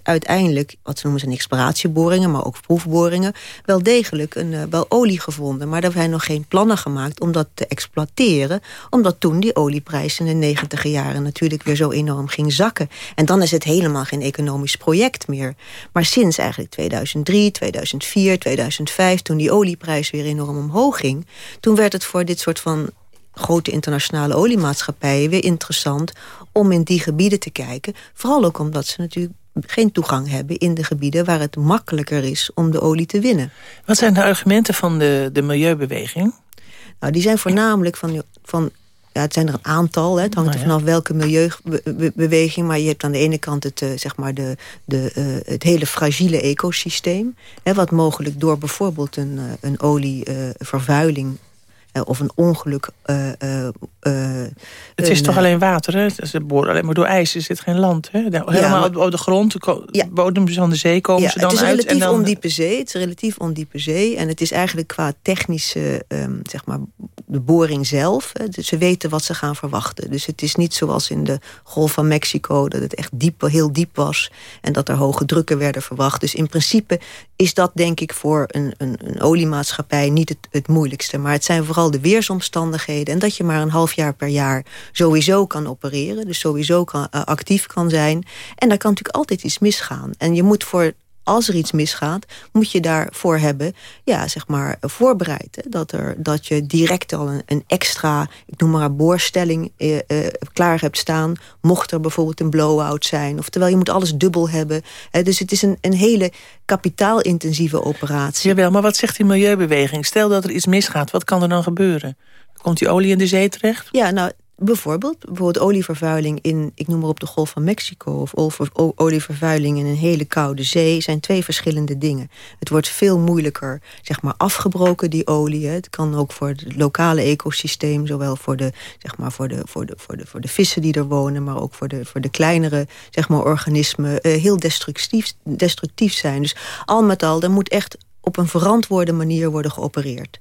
uiteindelijk, wat ze noemen zijn exploratieboringen... maar ook proefboringen, wel degelijk een, uh, wel olie gevonden. Maar er zijn nog geen plannen gemaakt om dat te exploiteren... omdat toen die olieprijs in de negentiger jaren natuurlijk weer zo enorm ging zakken. En dan is het helemaal geen economisch project meer. Maar sinds eigenlijk 2003, 2004, 2005... toen die olieprijs weer enorm omhoog ging... toen werd het voor dit soort van grote internationale oliemaatschappijen weer interessant om in die gebieden te kijken. Vooral ook omdat ze natuurlijk geen toegang hebben in de gebieden waar het makkelijker is om de olie te winnen. Wat zijn de argumenten van de, de milieubeweging? Nou, die zijn voornamelijk van, van ja, het zijn er een aantal. Hè. Het hangt nou er vanaf welke milieubeweging. Maar je hebt aan de ene kant het, uh, zeg maar de, de, uh, het hele fragiele ecosysteem. Hè, wat mogelijk door bijvoorbeeld een, uh, een olievervuiling of een ongeluk. Uh, uh, het is toch alleen water, hè? Ze boren alleen maar door ijs. Er zit geen land, hè? Helemaal ja, op de grond, de ja. bodems van de zee komen ze dan uit. Het is relatief en dan... ondiepe zee. Het is relatief ondiepe zee. En het is eigenlijk qua technische, um, zeg maar, de boring zelf. Hè, ze weten wat ze gaan verwachten. Dus het is niet zoals in de Golf van Mexico... dat het echt diep, heel diep was en dat er hoge drukken werden verwacht. Dus in principe is dat denk ik voor een, een, een oliemaatschappij niet het, het moeilijkste. Maar het zijn vooral de weersomstandigheden... en dat je maar een half jaar per jaar sowieso kan opereren. Dus sowieso kan, uh, actief kan zijn. En daar kan natuurlijk altijd iets misgaan. En je moet voor als er iets misgaat, moet je daarvoor hebben, ja, zeg maar, voorbereid. Hè? Dat, er, dat je direct al een, een extra, ik noem maar een boorstelling, eh, eh, klaar hebt staan. Mocht er bijvoorbeeld een blow-out zijn. Oftewel, je moet alles dubbel hebben. Hè? Dus het is een, een hele kapitaalintensieve operatie. Jawel, maar wat zegt die milieubeweging? Stel dat er iets misgaat, wat kan er dan gebeuren? Komt die olie in de zee terecht? Ja, nou, Bijvoorbeeld, bijvoorbeeld olievervuiling in, ik noem maar op de Golf van Mexico... of olievervuiling in een hele koude zee... zijn twee verschillende dingen. Het wordt veel moeilijker zeg maar, afgebroken, die olie. Het kan ook voor het lokale ecosysteem... zowel voor de, zeg maar, voor de, voor de, voor de, voor de vissen die er wonen... maar ook voor de, voor de kleinere zeg maar, organismen... Uh, heel destructief, destructief zijn. Dus al met al, er moet echt op een verantwoorde manier worden geopereerd.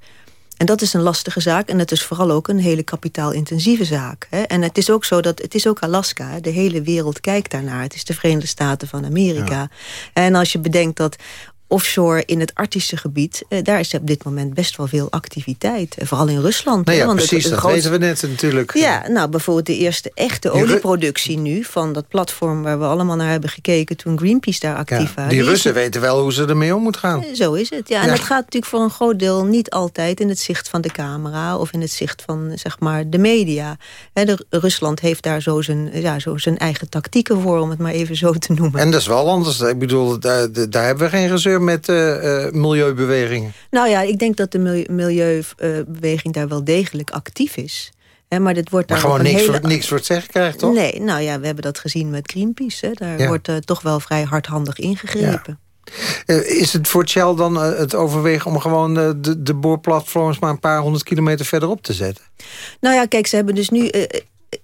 En dat is een lastige zaak. En het is vooral ook een hele kapitaalintensieve zaak. Hè? En het is ook zo dat het is ook Alaska. De hele wereld kijkt daarnaar. Het is de Verenigde Staten van Amerika. En als je bedenkt dat offshore in het Arctische gebied... Eh, daar is op dit moment best wel veel activiteit. Eh, vooral in Rusland. Nou ja, want precies, het, dat weten we net natuurlijk. Ja, nou bijvoorbeeld de eerste echte olieproductie nu... van dat platform waar we allemaal naar hebben gekeken... toen Greenpeace daar actief ja, waren. Die Russen weten wel hoe ze ermee om moeten gaan. Eh, zo is het, ja. En dat gaat natuurlijk voor een groot deel niet altijd... in het zicht van de camera of in het zicht van zeg maar, de media. de, Rusland heeft daar zo zijn, ja, zo zijn eigen tactieken voor... om het maar even zo te noemen. En dat is wel anders. Ik bedoel, daar, daar hebben we geen met uh, milieubewegingen? Nou ja, ik denk dat de milieubeweging daar wel degelijk actief is. maar dit wordt maar daar gewoon niks, hele... voor, niks voor het zeggen krijgt, toch? Nee, nou ja, we hebben dat gezien met Greenpeace. Hè. Daar wordt uh, toch wel vrij hardhandig ingegrepen. Ja. is het voor Shell dan het overwegen om gewoon de, de boorplatforms... maar een paar honderd kilometer verderop te zetten? Nou ja, kijk, ze hebben dus nu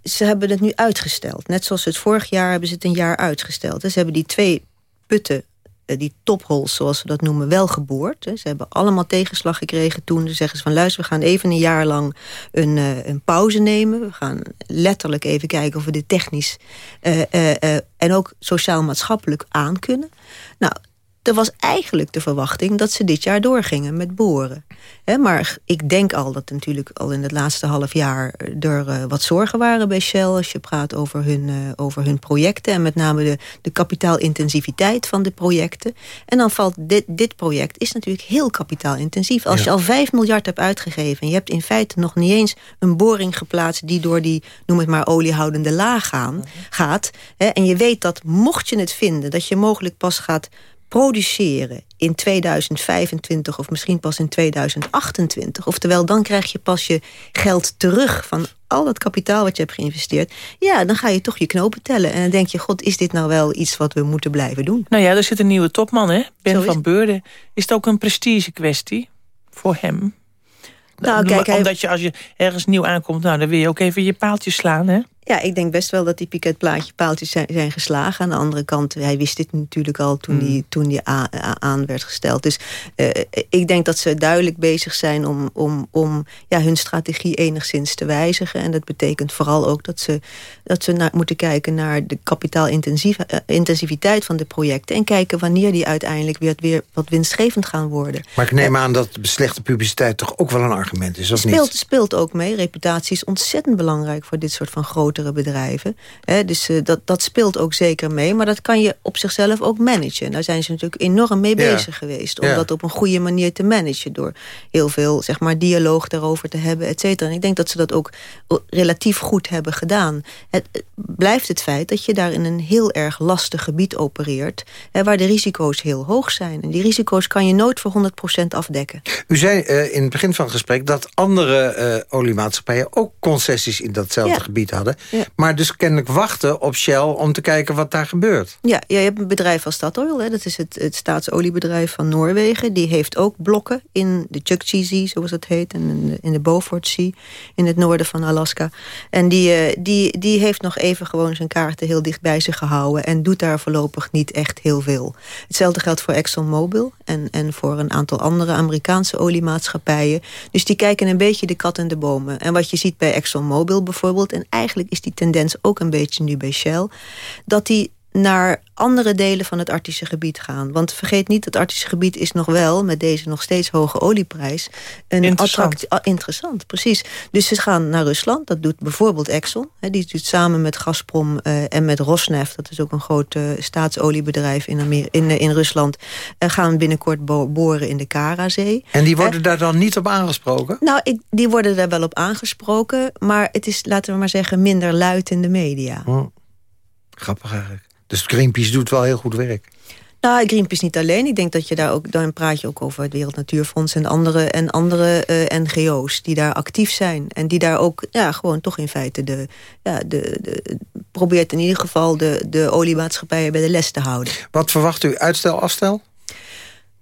ze hebben het nu uitgesteld. Net zoals het vorig jaar hebben ze het een jaar uitgesteld. Ze hebben die twee putten eh, die topholes, zoals ze dat noemen, wel geboord. Ze hebben allemaal tegenslag gekregen toen. Dan zeggen ze van luister, we gaan even een jaar lang een, uh, een pauze nemen. We gaan letterlijk even kijken of we dit technisch uh, en ook sociaal-maatschappelijk aan kunnen. Nou, er was eigenlijk de verwachting dat ze dit jaar doorgingen met boren. maar ik denk al dat natuurlijk al in het laatste half jaar... er uh, wat zorgen waren bij Shell als je praat over hun, uh, over hun projecten... en met name de, de kapitaalintensiviteit van de projecten. En dan valt dit, dit project is natuurlijk heel kapitaalintensief. Als je al 5 miljard hebt uitgegeven... en je hebt in feite nog niet eens een boring geplaatst... die door die, noem het maar, oliehoudende laag gaan, gaat... en je weet dat mocht je het vinden... dat je mogelijk pas gaat produceren in 2025 of misschien pas in 2028. Oftewel, dan krijg je pas je geld terug van al dat kapitaal wat je hebt geïnvesteerd. Ja, dan ga je toch je knopen tellen. En dan denk je, god, is dit nou wel iets wat we moeten blijven doen? Nou ja, er zit een nieuwe topman, hè? Ben van Beurden. Is het ook een prestige kwestie voor hem? Nou, kijk, Omdat je als je ergens nieuw aankomt, nou, dan wil je ook even je paaltje slaan, hè? Ja, ik denk best wel dat die piketpaaltjes zijn, zijn geslagen. Aan de andere kant, hij wist dit natuurlijk al toen die, hmm. toen die aan werd gesteld. Dus uh, ik denk dat ze duidelijk bezig zijn om, om, om ja, hun strategie enigszins te wijzigen. En dat betekent vooral ook dat ze, dat ze naar, moeten kijken naar de kapitaalintensiviteit uh, van de projecten. En kijken wanneer die uiteindelijk weer, weer wat winstgevend gaan worden. Maar ik neem aan dat slechte publiciteit toch ook wel een argument is, of speelt, niet? Speelt ook mee. Reputatie is ontzettend belangrijk voor dit soort van grote bedrijven. dus uh, dat, dat speelt ook zeker mee. Maar dat kan je op zichzelf ook managen. Daar zijn ze natuurlijk enorm mee bezig geweest. Om dat op een goede manier te managen. Door heel veel zeg maar, dialoog daarover te hebben, et cetera. En ik denk dat ze dat ook relatief goed hebben gedaan. Het blijft het feit dat je daar in een heel erg lastig gebied opereert. Hè, waar de risico's heel hoog zijn. En die risico's kan je nooit voor 100% afdekken. U zei uh, in het begin van het gesprek dat andere uh, oliemaatschappijen ook concessies in datzelfde gebied hadden. Maar dus kennelijk wachten op Shell om te kijken wat daar gebeurt. Ja, je hebt een bedrijf als Statoil. Hè, dat is het, het staatsoliebedrijf van Noorwegen. Die heeft ook blokken in de Chukchi zoals het heet. En in de, in de Beaufort Sea, in het noorden van Alaska. En die, eh, die, die heeft nog even gewoon zijn kaarten heel dicht bij zich gehouden. En doet daar voorlopig niet echt heel veel. Hetzelfde geldt voor ExxonMobil. En, en voor een aantal andere Amerikaanse oliemaatschappijen. Dus die kijken een beetje de kat in de bomen. En wat je ziet bij ExxonMobil bijvoorbeeld... en eigenlijk is die tendens ook een beetje nu bij Shell... dat die naar andere delen van het Arctische gebied gaan. Want vergeet niet, het Arctische gebied is nog wel... met deze nog steeds hoge olieprijs... Een interessant. Ah, interessant, precies. Dus ze gaan naar Rusland. Dat doet bijvoorbeeld Exxon. Hè, die doet samen met Gazprom uh, en met Rosneft... dat is ook een groot uh, staatsoliebedrijf in, Amer in, uh, in Rusland... gaan binnenkort bo boren in de Karazee. En die worden daar dan niet op aangesproken? Nou, ik, die worden daar wel op aangesproken... maar het is, laten we maar zeggen, minder luid in de media. Oh. Grappig eigenlijk. Dus Greenpeace doet wel heel goed werk. Nou, Greenpeace niet alleen. Ik denk dat je daar ook, dan praat je ook over het Wereld Natuurfonds en andere, en andere uh, NGO's die daar actief zijn. En die daar ook ja, gewoon toch in feite de, ja, de, de, probeert in ieder geval de, de oliemaatschappijen bij de les te houden. Wat verwacht u? Uitstel, afstel?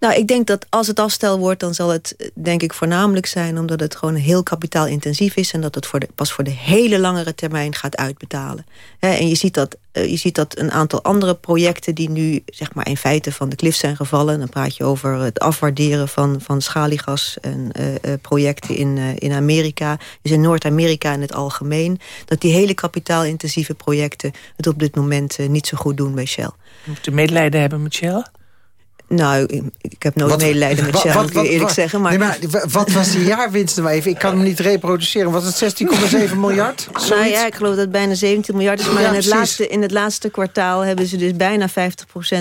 Nou, ik denk dat als het afstel wordt, dan zal het denk ik voornamelijk zijn... omdat het gewoon heel kapitaalintensief is... en dat het voor de, pas voor de hele langere termijn gaat uitbetalen. en je ziet, dat, eh, je ziet dat een aantal andere projecten... die nu zeg maar in feite van de klif zijn gevallen... dan praat je over het afwaarderen van, van schaliegas... en uh, projecten in, in Amerika, dus in Noord-Amerika in het algemeen... dat die hele kapitaalintensieve projecten... het op dit moment niet zo goed doen bij Shell. Moet je medelijden hebben met Shell? Nou, ik, heb nooit medelijden met Shell, moet ik eerlijk zeggen. Maar... Nee, maar wat was die jaarwinst nou even? Ik kan hem niet reproduceren. Was het 16,7 miljard? Nou ja, ik geloof dat het bijna 17 miljard is. Maar in, het laatste, in het laatste kwartaal hebben ze dus bijna 50%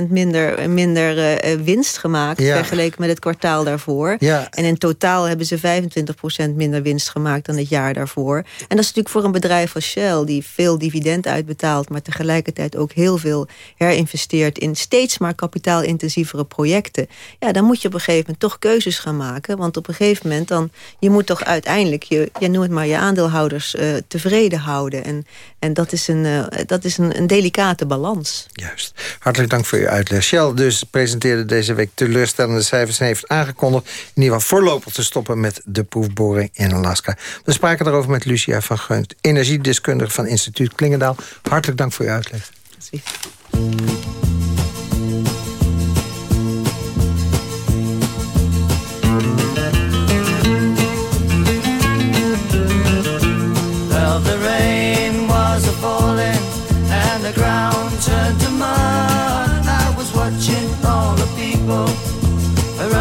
minder, minder uh, winst gemaakt... vergeleken met het kwartaal daarvoor. Ja. En in totaal hebben ze 25% minder winst gemaakt dan het jaar daarvoor. En dat is natuurlijk voor een bedrijf als Shell... die veel dividend uitbetaalt... maar tegelijkertijd ook heel veel herinvesteert... in steeds maar kapitaalintensievere projecten... ja, dan moet je op een gegeven moment toch keuzes gaan maken. Want op een gegeven moment dan... je moet toch uiteindelijk, je, je noemt maar je aandeelhouders uh, tevreden houden. En, en dat is, een, uh, dat is een, een delicate balans. Juist. Hartelijk dank voor uw uitleg. Shell dus presenteerde deze week teleurstellende cijfers... en heeft aangekondigd in ieder geval voorlopig te stoppen... met de proefboring in Alaska. We spraken daarover met Lucia van Geunt... energiedeskundige van instituut Klingendaal. Hartelijk dank voor uw uitleg. Precies.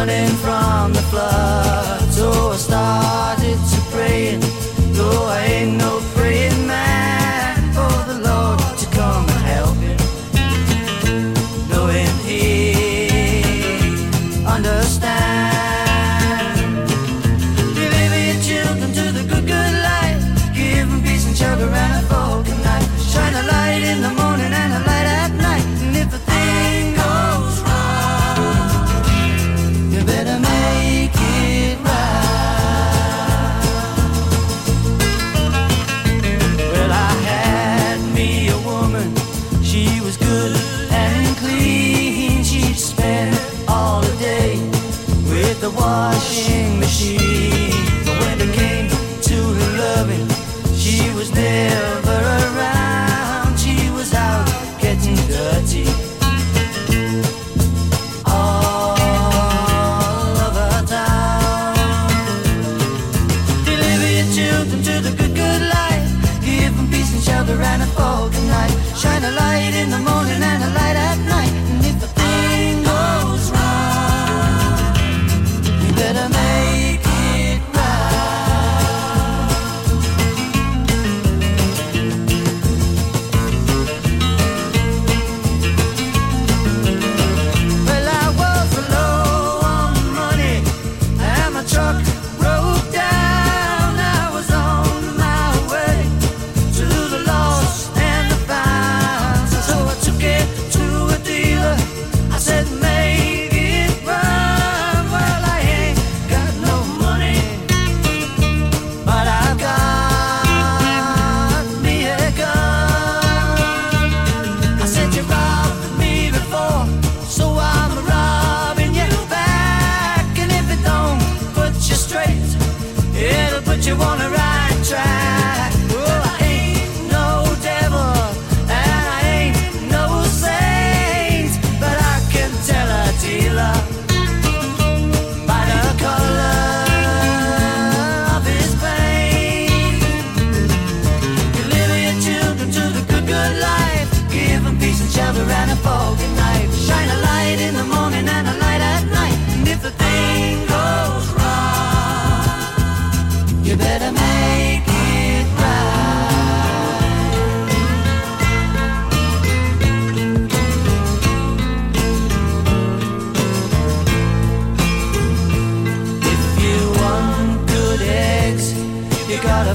running from the flood, floods. Oh, start.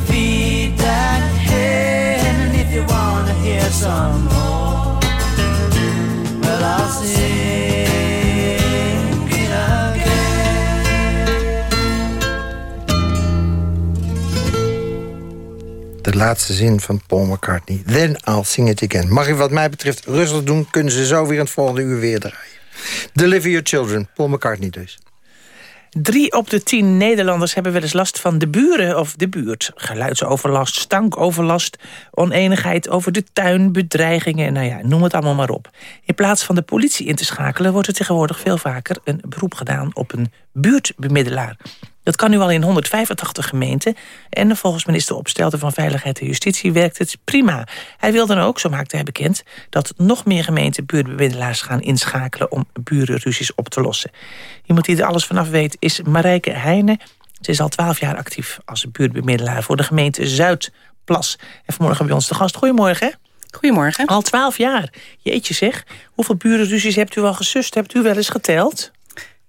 Feed that. And if you wanna hear some more, well, I'll sing it again. De laatste zin van Paul McCartney. Then I'll sing it again. Mag ik wat mij betreft rustig doen, kunnen ze zo weer in het volgende uur weer draaien. Deliver your children, Paul McCartney dus. Drie op de tien Nederlanders hebben wel eens last van de buren of de buurt. Geluidsoverlast, stankoverlast, oneenigheid over de tuin, bedreigingen, nou ja, noem het allemaal maar op. In plaats van de politie in te schakelen wordt er tegenwoordig veel vaker een beroep gedaan op een buurtbemiddelaar. Dat kan nu al in 185 gemeenten. En volgens minister Opstelten van Veiligheid en Justitie werkt het prima. Hij wil dan ook, zo maakte hij bekend... dat nog meer gemeenten buurtbemiddelaars gaan inschakelen... om burenruzies op te lossen. Iemand die er alles vanaf weet is Marijke Heijnen. Ze is al 12 jaar actief als buurtbemiddelaar... voor de gemeente Zuidplas. En vanmorgen bij ons de gast. Goedemorgen. Goedemorgen. Al 12 jaar. Jeetje zeg. Hoeveel burenruzies hebt u al gesust? Hebt u wel eens geteld?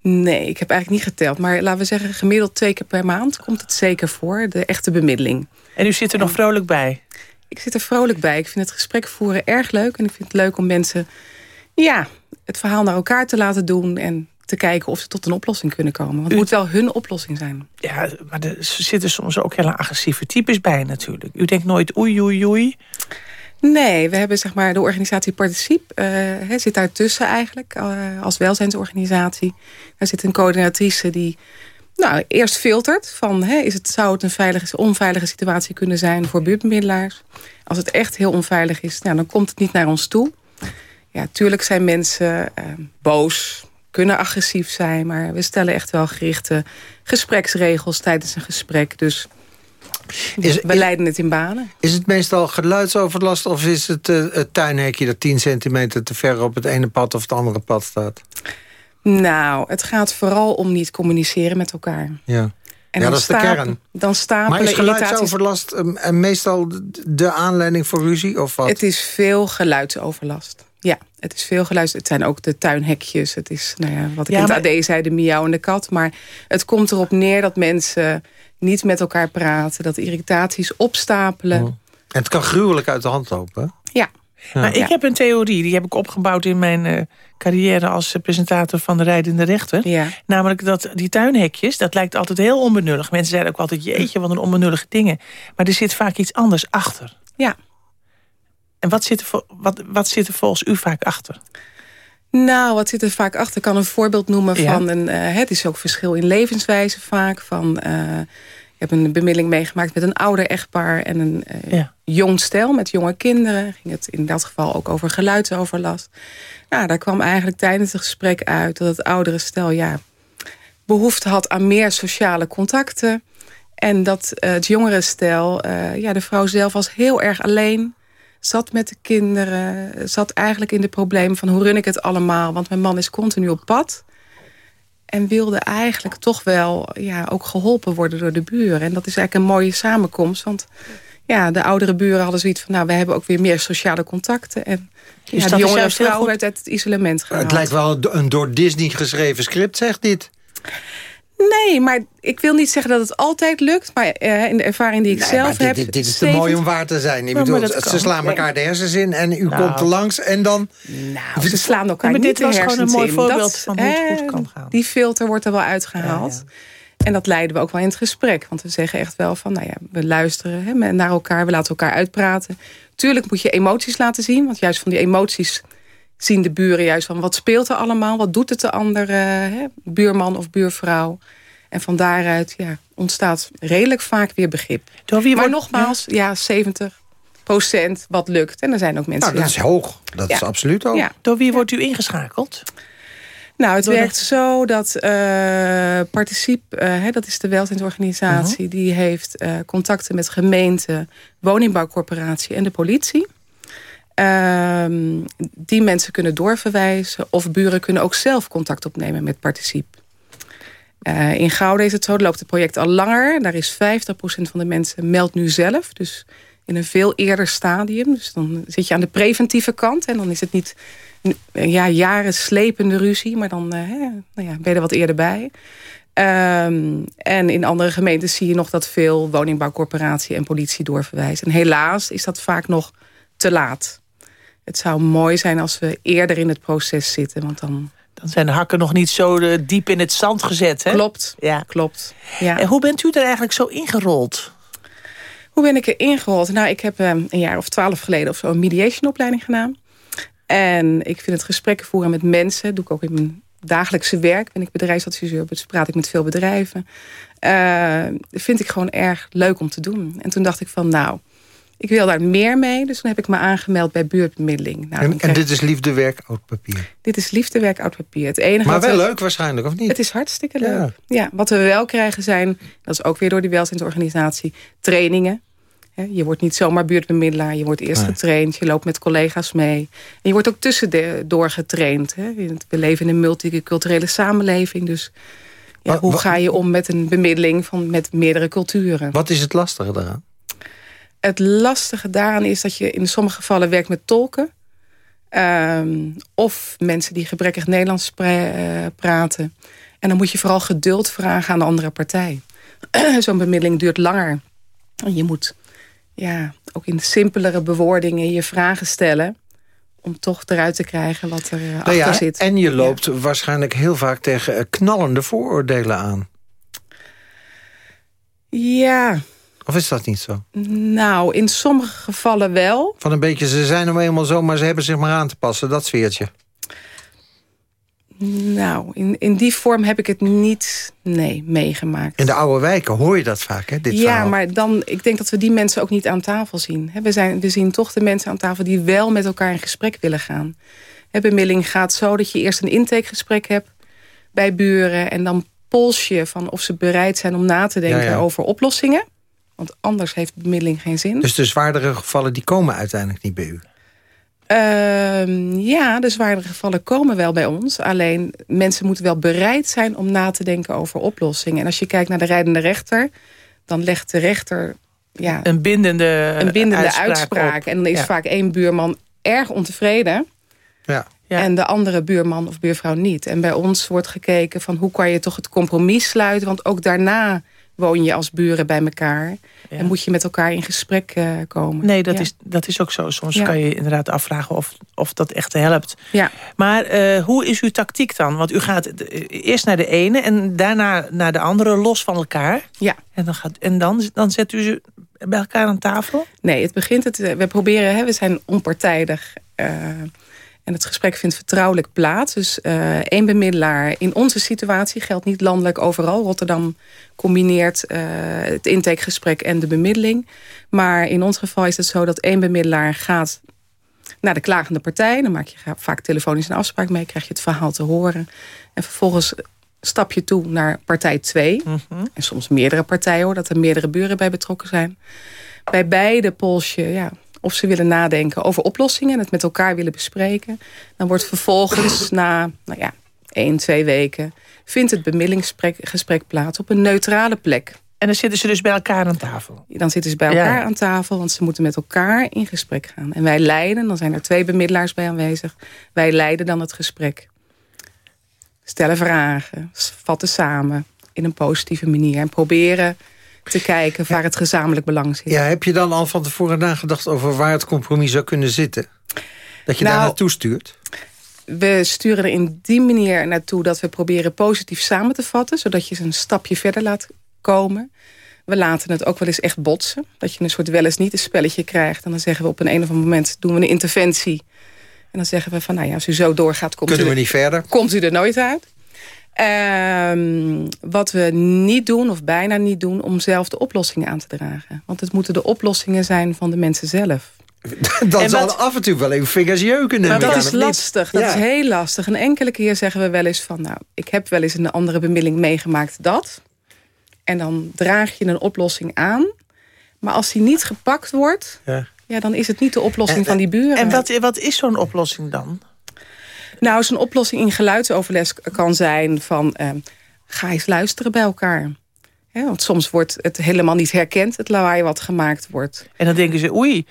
Nee, ik heb eigenlijk niet geteld. Maar laten we zeggen, gemiddeld twee keer per maand komt het zeker voor. De echte bemiddeling. En u zit er nog vrolijk bij? Ik zit er vrolijk bij. Ik vind het gesprek voeren erg leuk. En ik vind het leuk om mensen ja, het verhaal naar elkaar te laten doen... en te kijken of ze tot een oplossing kunnen komen. Want het moet wel hun oplossing zijn. Ja, maar er zitten soms ook hele agressieve types bij natuurlijk. U denkt nooit oei, oei, oei. Nee, we hebben zeg maar de organisatie Particip. eh hè, zit daartussen eigenlijk eh, als welzijnsorganisatie. Daar zit een coördinatrice die nou, eerst filtert van hè, is het, zou het een veilige, onveilige situatie kunnen zijn voor buurtbemiddelaars. Als het echt heel onveilig is, nou, dan komt het niet naar ons toe. Ja, tuurlijk zijn mensen eh, boos, kunnen agressief zijn, maar we stellen echt wel gerichte gespreksregels tijdens een gesprek. Dus Is- we leiden het in banen. Is het meestal geluidsoverlast of is het eh, het tuinhekje... dat 10 centimeter te ver op het ene pad of het andere pad staat? Nou, het gaat vooral om niet communiceren met elkaar. Ja, En ja dan dat is de kern. Dan stapelen Maar is geluidsoverlast eh, en meestal de- aanleiding voor ruzie of wat? Het is veel geluidsoverlast. Ja, het is veel geluid. Het zijn ook de tuinhekjes. Het is, nou ja, wat ik Ja, in maar- het AD zei, de miauw en de kat. Maar het komt erop neer dat mensen niet met elkaar praten. Dat irritaties opstapelen. En het kan gruwelijk uit de hand lopen. hè? Ja. Maar ik heb een theorie, die heb ik opgebouwd in mijn eh, carrière als eh, presentator van de Rijdende Rechter. Ja. Namelijk dat die tuinhekjes, dat lijkt altijd heel onbenullig. Mensen zeiden ook altijd, jeetje, wat een onbenullige dingen. Maar er zit vaak iets anders achter. Ja. En wat zit er, wat, wat zit er volgens u vaak achter? Nou, wat zit er vaak achter? Ik kan een voorbeeld noemen Ja. van... Een, eh, het is ook verschil in levenswijze vaak. Van, eh, ik heb een bemiddeling meegemaakt met een ouder echtpaar... en een eh, Ja. jong stel met jonge kinderen. Ging het in dat geval ook over geluidsoverlast. Nou, daar kwam eigenlijk tijdens het gesprek uit... dat het oudere stel ja, behoefte had aan meer sociale contacten... En dat het jongere stel, ja, de vrouw zelf was heel erg alleen. Zat met de kinderen. Zat eigenlijk in de problemen van hoe run ik het allemaal. Want mijn man is continu op pad. En wilde eigenlijk toch wel ja, ook geholpen worden door de buren. En dat is eigenlijk een mooie samenkomst. Want ja, de oudere buren hadden zoiets van... nou, we hebben ook weer meer sociale contacten. En Dus ja, de jongere vrouw goed. werd uit het isolement gehaald. Het lijkt wel een door Disney geschreven script, zegt dit. Nee, maar ik wil niet zeggen dat het altijd lukt. Maar eh, in de ervaring die ik Nee, zelf dit, heb... dit, dit is te 70 mooi om waar te zijn. Ik Ja, bedoel, ze slaan elkaar de hersens in en u Nou. komt er langs en dan... Nou, ze slaan elkaar maar niet dit was gewoon een mooi voorbeeld Dat, van hoe het goed kan gaan. Die filter wordt er wel uitgehaald. En dat leiden we ook wel in het gesprek. Want we zeggen echt wel van, nou ja, we luisteren hè, naar elkaar. We laten elkaar uitpraten. Tuurlijk moet je emoties laten zien. Want juist van die emoties zien de buren juist van... wat speelt er allemaal? Wat doet het de andere hè, buurman of buurvrouw? En van daaruit ja, ontstaat redelijk vaak weer begrip. Door wie maar wordt- nogmaals, ja, 70 procent wat lukt. En er zijn ook mensen... Nou, dat ja, is hoog. Dat is absoluut hoog. Ja. Door wie wordt u ingeschakeld? Nou, het Door werkt zo dat eh Particip, eh, hè, dat is de welzijnsorganisatie... Mhm. die heeft eh, contacten met gemeente, woningbouwcorporatie en de politie. Ehm, die mensen kunnen doorverwijzen. Of buren kunnen ook zelf contact opnemen met Particip. Eh, in Gouden is het zo, loopt het project al langer. Daar is 50% van de mensen meldt nu zelf. Dus in een veel eerder stadium. Dus dan zit je aan de preventieve kant. En dan is het niet ja, jaren slepende ruzie. Maar dan eh, nou ja, ben je er wat eerder bij. Ehm, en in andere gemeentes zie je nog dat veel woningbouwcorporatie en politie doorverwijzen. En helaas is dat vaak nog te laat. Het zou mooi zijn als we eerder in het proces zitten. Want dan Dan zijn de hakken nog niet zo eh, diep in het zand gezet, hè? klopt. Ja. Klopt. Ja. En hoe bent u er eigenlijk zo ingerold? Hoe ben ik er ingerold? Nou, ik heb eh, een jaar of twaalf geleden of zo een mediationopleiding gedaan. En ik vind het gesprekken voeren met mensen, doe ik ook in mijn dagelijkse werk. Ben ik bedrijfsadviseur, dus praat ik met veel bedrijven. Eh, vind ik gewoon erg leuk om te doen. En toen dacht ik van, nou, ik wil daar meer mee. Dus toen heb ik me aangemeld bij buurtbemiddeling. Nou, En, en dit is liefdewerk, oud papier. dit is liefdewerk oud papier. Het enige Maar wel we- leuk waarschijnlijk, of niet? het is hartstikke leuk. Ja. Ja. wat we wel krijgen zijn, dat is ook weer door die welzijnsorganisatie, trainingen. Je wordt niet zomaar buurtbemiddelaar. Je wordt eerst Nee. getraind. Je loopt met collega's mee. En je wordt ook tussendoor getraind. We leven in een multiculturele samenleving. Dus ja, hoe ga je om met een bemiddeling van, met meerdere culturen? Wat is het lastige daaraan? Het lastige daaraan is dat je in sommige gevallen werkt met tolken. Ehm, of mensen die gebrekkig Nederlands pra- eh, praten. En dan moet je vooral geduld vragen aan de andere partij. Zo'n bemiddeling duurt langer. En je moet ja, ook in simpelere bewoordingen je vragen stellen... om toch eruit te krijgen wat er eh, Nou achter ja, zit. en je loopt waarschijnlijk heel vaak tegen eh, knallende vooroordelen aan. Ja, Of is dat niet zo? nou, in sommige gevallen wel. Van een beetje, ze zijn nou eenmaal zo, maar ze hebben zich maar aan te passen. Dat sfeertje. Nou, in, in die vorm heb ik het niet nee, meegemaakt. In de oude wijken hoor je dat vaak, hè, dit ja, verhaal. maar dan, ik denk dat we die mensen ook niet aan tafel zien. We, zijn, we zien toch de mensen aan tafel die wel met elkaar in gesprek willen gaan. Bemiddeling gaat zo dat je eerst een intakegesprek hebt bij buren... en dan pols je van of ze bereid zijn om na te denken Ja, ja. over oplossingen. Want anders heeft bemiddeling geen zin. Dus de zwaardere gevallen die komen uiteindelijk niet bij u. Ehm, ja, de zwaardere gevallen komen wel bij ons. Alleen mensen moeten wel bereid zijn om na te denken over oplossingen. En als je kijkt naar de rijdende rechter... dan legt de rechter ja, Een bindende, een bindende uitspraak. En dan is Ja. vaak één buurman erg ontevreden... Ja. Ja. en de andere buurman of buurvrouw niet. En bij ons wordt gekeken van hoe kan je toch het compromis sluiten... want ook daarna woon je als buren bij elkaar... Ja. en moet je met elkaar in gesprek eh, komen. Nee, dat, Ja. is, dat is ook zo. Soms Ja. kan je inderdaad afvragen of, of dat echt helpt. Ja. Maar eh, hoe is uw tactiek dan? Want u gaat eh, eerst naar de ene en daarna naar de andere, los van elkaar. Ja. En dan, gaat, en dan, dan zet u ze bij elkaar aan tafel? Nee, het begint het. We proberen, hè, we zijn onpartijdig. eh, en het gesprek vindt vertrouwelijk plaats. Dus eh één bemiddelaar in onze situatie geldt niet landelijk overal. Rotterdam combineert eh, het intakegesprek en de bemiddeling. Maar in ons geval is het zo dat één bemiddelaar gaat naar de klagende partij. Dan maak je vaak telefonisch een afspraak mee, krijg je het verhaal te horen. En vervolgens stap je toe naar partij 2. En soms meerdere partijen hoor, dat er meerdere buren bij betrokken zijn. Bij beide pols je ja, Of ze willen nadenken over oplossingen en het met elkaar willen bespreken. Dan wordt vervolgens na nou ja, één, twee weken... vindt het bemiddelingsgesprek plaats op een neutrale plek. En dan zitten ze dus bij elkaar aan tafel? Dan zitten ze bij Ja. elkaar aan tafel, want ze moeten met elkaar in gesprek gaan. En wij leiden, dan zijn er twee bemiddelaars bij aanwezig. Wij leiden dan het gesprek. Stellen vragen, vatten samen in een positieve manier. En proberen te kijken waar het gezamenlijk belang zit. Ja, heb je dan al van tevoren nagedacht over waar het compromis zou kunnen zitten? Dat je daar Nou, naartoe stuurt? We sturen er in die manier naartoe dat we proberen positief samen te vatten. Zodat je ze een stapje verder laat komen. We laten het ook wel eens echt botsen. Dat je een soort wel eens niet een spelletje krijgt. En dan zeggen we op een, een of ander moment doen we een interventie. En dan zeggen we van nou ja, als u zo doorgaat... Komt Kunnen u we er- niet verder? Komt u er nooit uit. Ehm, wat we niet doen, of bijna niet doen... om zelf de oplossingen aan te dragen. Want het moeten de oplossingen zijn van de mensen zelf. Dan En zal wat- af en toe wel even vingers jeuken. Maar dat is lastig. Dat Ja. is heel lastig. Een enkele keer zeggen we wel eens van... nou, ik heb wel eens in een andere bemiddeling meegemaakt dat. En dan draag je een oplossing aan. Maar als die niet gepakt wordt... Ja. Ja, dan is het niet de oplossing van die buren. En wat, wat is zo'n oplossing dan? Nou, zo'n oplossing in geluidsoverlast kan zijn van... ehm, ga eens luisteren bij elkaar. Want soms wordt het helemaal niet herkend, het lawaai wat gemaakt wordt. En dan denken ze, oei,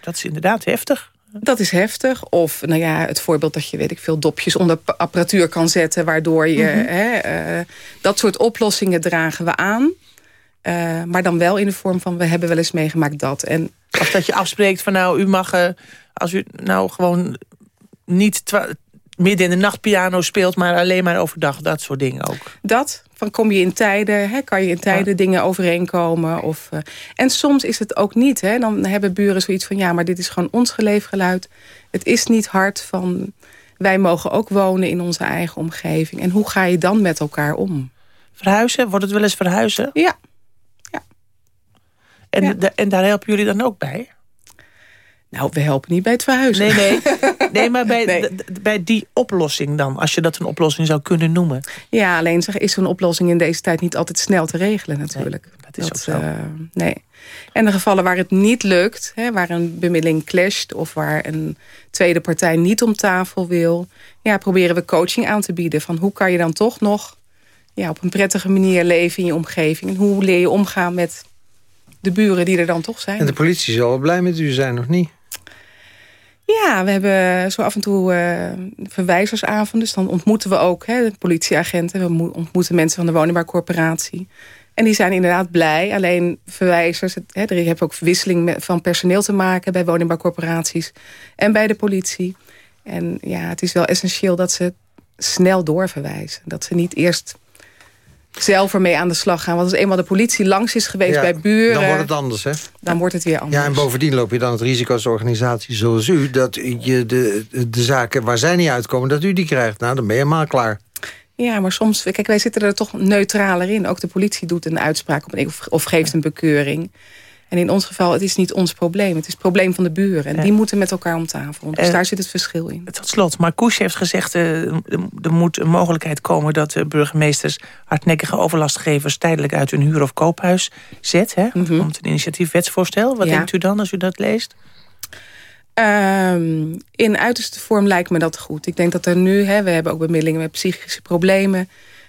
dat is inderdaad heftig. Dat is heftig. Of nou ja, het voorbeeld dat je weet ik veel dopjes onder apparatuur kan zetten... waardoor je... Mhm. hè, eh, dat soort oplossingen dragen we aan. Eh, maar dan wel in de vorm van we hebben wel eens meegemaakt dat. En Of dat je afspreekt van nou, u mag, eh, als u nou gewoon niet midden in de nacht piano speelt... maar alleen maar overdag, dat soort dingen ook. dat, van kom je in tijden, hè, kan je in tijden dingen overeenkomen. Of, eh, en soms is het ook niet. Hè, dan hebben buren zoiets van, ja, maar dit is gewoon ons geleefgeluid. Het is niet hard van, wij mogen ook wonen in onze eigen omgeving. En hoe ga je dan met elkaar om? Verhuizen, wordt het wel eens verhuizen? Ja. En, Ja. de- en daar helpen jullie dan ook bij? Nou, we helpen niet bij het verhuizen. Nee, nee. nee maar bij, Nee. bij die oplossing dan, als je dat een oplossing zou kunnen noemen. Ja, alleen zeg, is zo'n oplossing in deze tijd niet altijd snel te regelen natuurlijk. dat is ook zo. eh, nee. En de gevallen waar het niet lukt, hè, waar een bemiddeling clasht... of waar een tweede partij niet om tafel wil... Ja, proberen we coaching aan te bieden. Van hoe kan je dan toch nog ja, op een prettige manier leven in je omgeving... en hoe leer je omgaan met de buren die er dan toch zijn. En de politie zal wel blij met u zijn, nog niet? Ja, we hebben zo af en toe eh verwijzersavonden. Dus dan ontmoeten we ook hè, politieagenten. We mo- ontmoeten mensen van de woningbouwcorporatie. En die zijn inderdaad blij. Alleen verwijzers, het, hè, er heb ook verwisseling met- van personeel te maken... bij woningbouwcorporaties en bij de politie. En ja, het is wel essentieel dat ze snel doorverwijzen. Dat ze niet eerst zelf ermee aan de slag gaan. Want als eenmaal de politie langs is geweest Ja, bij buren... Dan wordt het anders, hè? dan wordt het weer anders. Ja, en bovendien loop je dan het risico als organisatie zoals u... dat je de, de zaken waar zij niet uitkomen, dat u die krijgt. Nou, dan ben je helemaal klaar. Ja, maar soms, kijk, wij zitten er toch neutraler in. Ook de politie doet een uitspraak op een, of, of geeft een bekeuring. En in ons geval, het is niet ons probleem. Het is het probleem van de buren. En Ja. die moeten met elkaar om tafel. Dus En- daar zit het verschil in. Tot slot, Marcouch heeft gezegd... eh, er moet een mogelijkheid komen dat de burgemeesters... hardnekkige overlastgevers tijdelijk uit hun huur- of koophuis zet. Hè? Er komt een initiatief wetsvoorstel. Wat Ja. denkt u dan als u dat leest? Ehm, in uiterste vorm lijkt me dat goed. Ik denk dat er nu, hè, we hebben ook bemiddelingen met psychische problemen.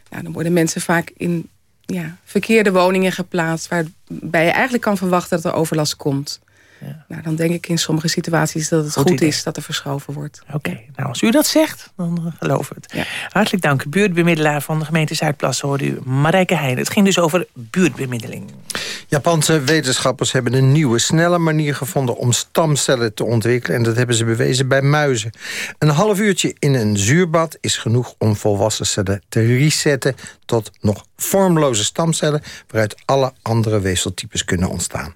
Nou, dan worden mensen vaak in ja, verkeerde woningen geplaatst... waarbij je eigenlijk kan verwachten dat er overlast komt. Nou, dan denk ik in sommige situaties dat het Goed is dat er verschoven wordt. Oké, nou als u dat zegt, dan eh, geloof ik het. Hartelijk dank. Buurtbemiddelaar van de gemeente Zuidplassen hoorde u Marijke Heijn. Het ging dus over buurtbemiddeling. Japanse wetenschappers hebben een nieuwe, snelle manier gevonden... om stamcellen te ontwikkelen. En dat hebben ze bewezen bij muizen. Een half uurtje in een zuurbad is genoeg om volwassen cellen te resetten... tot nog vormloze stamcellen... waaruit alle andere weefseltypes kunnen ontstaan.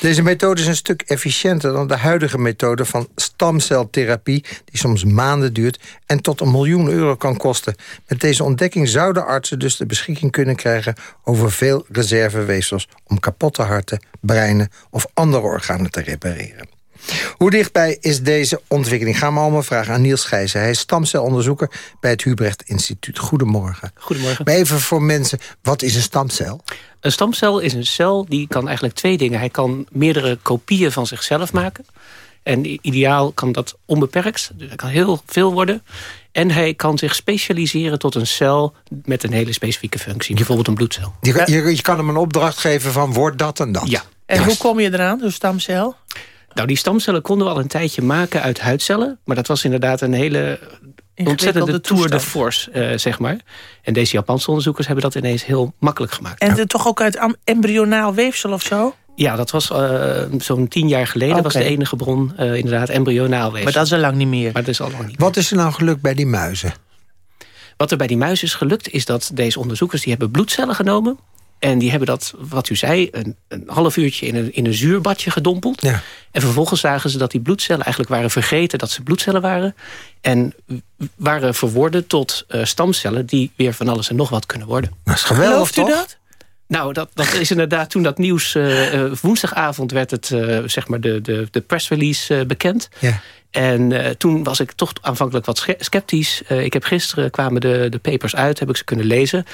Deze methode is een stuk efficiënter dan de huidige methode van stamceltherapie... die soms maanden duurt en tot een miljoen euro kan kosten. Met deze ontdekking zouden artsen dus de beschikking kunnen krijgen... over veel reserveweefsels om kapotte harten, breinen of andere organen te repareren. Hoe dichtbij is deze ontwikkeling? Gaan we allemaal vragen aan Niels Gijzen. Hij is stamcelonderzoeker bij het Hubrecht Instituut. Goedemorgen. Goedemorgen. Maar even voor mensen, wat is een stamcel? Een stamcel is een cel die kan eigenlijk twee dingen. Hij kan meerdere kopieën van zichzelf maken. En ideaal kan dat onbeperkt. Dus hij kan heel veel worden. En hij kan zich specialiseren tot een cel met een hele specifieke functie. Bijvoorbeeld een bloedcel. Je, je, je kan hem een opdracht geven van word dat en dat. Ja. En hoe kom je eraan, zo'n stamcel? Nou, die stamcellen konden we al een tijdje maken uit huidcellen. Maar dat was inderdaad een hele ontzettende tour de force, eh, zeg maar. En deze Japanse onderzoekers hebben dat ineens heel makkelijk gemaakt. En het toch ook uit embryonaal weefsel of zo? Ja, dat was eh, zo'n tien jaar geleden. was de enige bron eh, inderdaad embryonaal weefsel. Maar dat is al lang niet meer. Maar dat is al lang niet. Wat is er nou gelukt bij die muizen? Wat er bij die muis is gelukt, is dat deze onderzoekers... die hebben bloedcellen genomen. En die hebben dat, wat u zei, een, een half uurtje in een, in een zuurbadje gedompeld. Ja. En vervolgens zagen ze dat die bloedcellen eigenlijk waren vergeten... dat ze bloedcellen waren. En waren verworden tot eh, stamcellen... die weer van alles en nog wat kunnen worden. Dat is geweldig, Gelooft u toch? dat? Nou, dat, dat is inderdaad toen dat nieuws... eh, eh, woensdagavond werd het, eh, zeg maar de, de, de pressrelease bekend. Ja. En toen was ik toch aanvankelijk wat sceptisch. Ik heb gisteren kwamen de, de papers uit, heb ik ze kunnen lezen.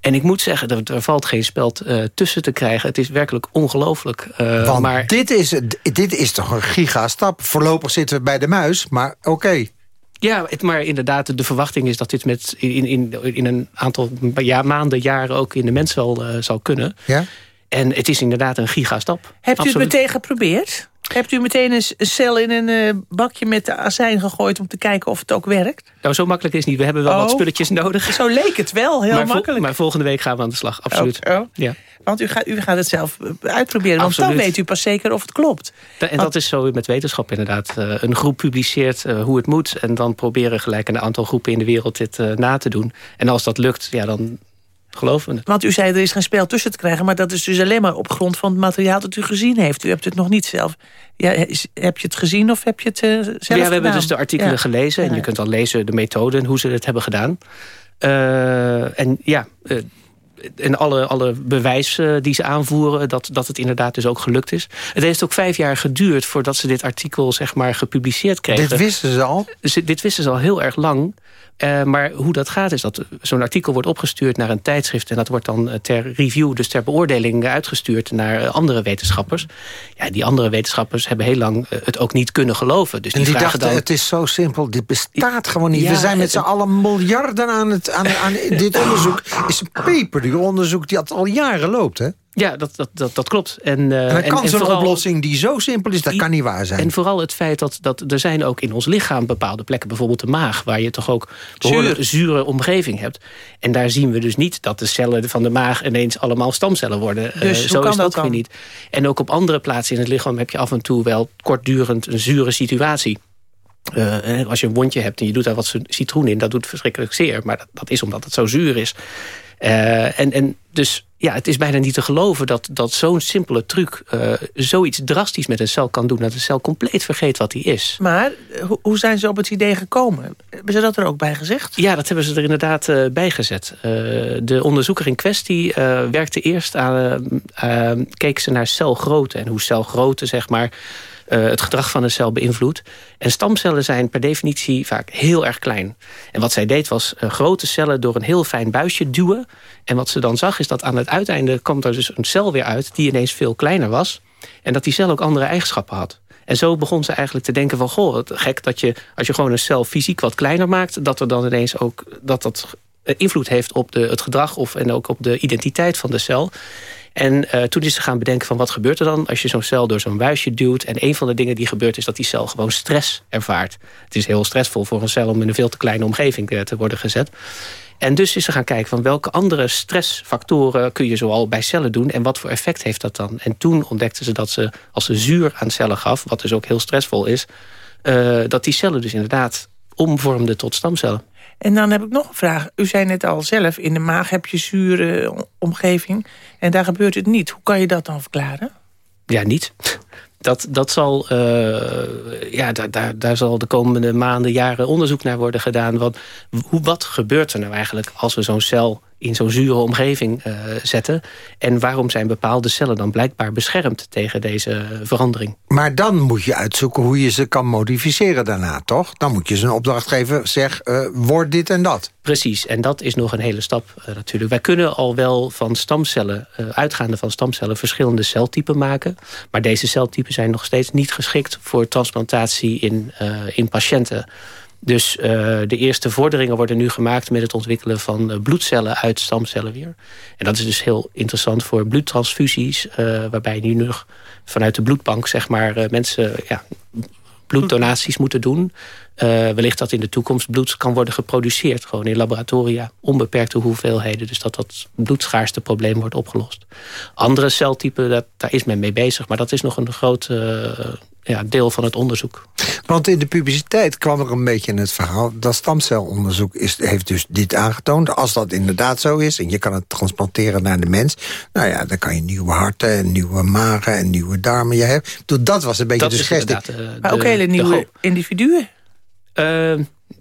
En ik moet zeggen, er, er valt geen speld tussen te krijgen. Het is werkelijk ongelooflijk. Want maar dit, is, dit is toch een gigastap. Voorlopig zitten we bij de muis, maar oké. Ja, het, maar inderdaad, de verwachting is dat dit met in, in, in een aantal ja, maanden, jaren ook in de mens zal, eh, zal kunnen. Ja? En het is inderdaad een gigastap. Hebt u het meteen geprobeerd? Hebt u meteen een cel in een eh, bakje met de azijn gegooid... om te kijken of het ook werkt? Nou, zo makkelijk is het niet. We hebben wel wat Oh. spulletjes nodig. Zo leek het wel, heel maar, makkelijk. maar volgende week gaan we aan de slag, absoluut. Oh, oh. Ja. Want u gaat, u gaat het zelf eh, uitproberen. Want dan weet u pas zeker of het klopt. Da- En dat is zo met wetenschap inderdaad. Eh, een groep publiceert hoe het moet... en dan proberen gelijk een aantal groepen in de wereld dit na te doen. En als dat lukt, ja, dan geloven we. Want u zei er is geen spel tussen te krijgen... maar dat is dus alleen maar op grond van het materiaal dat u gezien heeft. U hebt het nog niet zelf... Ja, is- heb je het gezien of heb je het eh, zelf ja, we hebben dus de artikelen Ja. gelezen... en Ja. je kunt dan lezen de methode en hoe ze het hebben gedaan. Eh, en ja... eh, en alle, alle bewijs die ze aanvoeren, dat, dat het inderdaad dus ook gelukt is. Het heeft ook vijf jaar geduurd voordat ze dit artikel zeg maar, gepubliceerd kregen. Dit wisten ze al? Dit wisten ze al heel erg lang. Eh, maar hoe dat gaat is dat zo'n artikel wordt opgestuurd naar een tijdschrift... en dat wordt dan eh, ter review, dus ter beoordeling uitgestuurd... naar eh, andere wetenschappers. Ja, die andere wetenschappers hebben heel lang eh, het ook niet kunnen geloven. Dus En die, die dachten, dan... het is zo simpel, dit bestaat gewoon niet. Ja, we zijn met z'n allen miljarden aan, het, aan, aan dit onderzoek. is een peperduur onderzoek die al jaren loopt, hè? Ja, dat, dat, dat, dat klopt. En, eh, En dan kan zo'n oplossing die zo simpel is, dat kan niet waar zijn. En vooral het feit dat, dat er zijn ook in ons lichaam bepaalde plekken... bijvoorbeeld de maag, waar je toch ook behoorlijk Zuur. zure omgeving hebt. En daar zien we dus niet dat de cellen van de maag... ineens allemaal stamcellen worden. Eh, Dus zo kan is dat weer niet. En ook op andere plaatsen in het lichaam heb je af en toe wel kortdurend een zure situatie. Eh, als je een wondje hebt en je doet daar wat citroen in... dat doet verschrikkelijk zeer, maar dat, dat is omdat het zo zuur is. Eh, en, en dus ja, het is bijna niet te geloven dat, dat zo'n simpele truc... eh, zoiets drastisch met een cel kan doen... dat de cel compleet vergeet wat die is. Maar eh, hoe, zijn ze op het idee gekomen? Hebben ze dat er ook bij gezegd? Ja, dat hebben ze er inderdaad eh, bij gezet. De onderzoeker in kwestie werkte eerst aan... keek ze naar celgrootte en hoe celgrootte zeg maar, eh, het gedrag van een cel beïnvloedt. En stamcellen zijn per definitie vaak heel erg klein. En wat zij deed was eh, grote cellen door een heel fijn buisje duwen. En wat ze dan zag is dat aan het uiteinde kwam er dus een cel weer uit... die ineens veel kleiner was. En dat die cel ook andere eigenschappen had. En zo begon ze eigenlijk te denken van... goh, wat gek dat je, als je gewoon een cel fysiek wat kleiner maakt... dat er dan ineens ook dat dat eh, invloed heeft op de, het gedrag... Of, en ook op de identiteit van de cel. En toen is ze gaan bedenken van wat gebeurt er dan... als je zo'n cel door zo'n buisje duwt. En een van de dingen die gebeurt is dat die cel gewoon stress ervaart. Het is heel stressvol voor een cel om in een veel te kleine omgeving eh, te worden gezet. En dus is ze gaan kijken van welke andere stressfactoren kun je zoal bij cellen doen en wat voor effect heeft dat dan. En toen ontdekten ze dat ze als ze zuur aan cellen gaf, wat dus ook heel stressvol is, eh, dat die cellen dus inderdaad omvormden tot stamcellen. En dan heb ik nog een vraag. U zei net al zelf, in de maag heb je zure omgeving. En daar gebeurt het niet. Hoe kan je dat dan verklaren? Ja, niet. Dat, dat zal, eh, ja, daar, daar, daar zal de komende maanden, jaren onderzoek naar worden gedaan. Want hoe, wat gebeurt er nou eigenlijk als we zo'n cel in zo'n zure omgeving uh, zetten. En waarom zijn bepaalde cellen dan blijkbaar beschermd tegen deze verandering? Maar dan moet je uitzoeken hoe je ze kan modificeren daarna, toch? Dan moet je ze een opdracht geven, zeg, uh, word dit en dat. Precies, en dat is nog een hele stap uh, natuurlijk. Wij kunnen al wel van stamcellen, uitgaande van stamcellen... verschillende celtypen maken. Maar deze celtypen zijn nog steeds niet geschikt... voor transplantatie in, in patiënten. Dus uh, de eerste vorderingen worden nu gemaakt met het ontwikkelen van uh, bloedcellen uit stamcellen weer. En dat is dus heel interessant voor bloedtransfusies, uh, waarbij nu nog vanuit de bloedbank zeg maar mensen ja, bloeddonaties moeten doen. wellicht dat in de toekomst bloed kan worden geproduceerd, gewoon in laboratoria, onbeperkte hoeveelheden. Dus dat dat bloedschaarste probleem wordt opgelost. Andere celtypen, daar is men mee bezig, maar dat is nog een groot ja, deel van het onderzoek. Want in de publiciteit kwam er een beetje in het verhaal... dat stamcelonderzoek is, heeft dus dit aangetoond. Als dat inderdaad zo is en je kan het transplanteren naar de mens... nou ja, dan kan je nieuwe harten en nieuwe magen en nieuwe darmen. Je hebt. Dat was een beetje dat de schets. maar ook hele nieuwe individuen? Uh,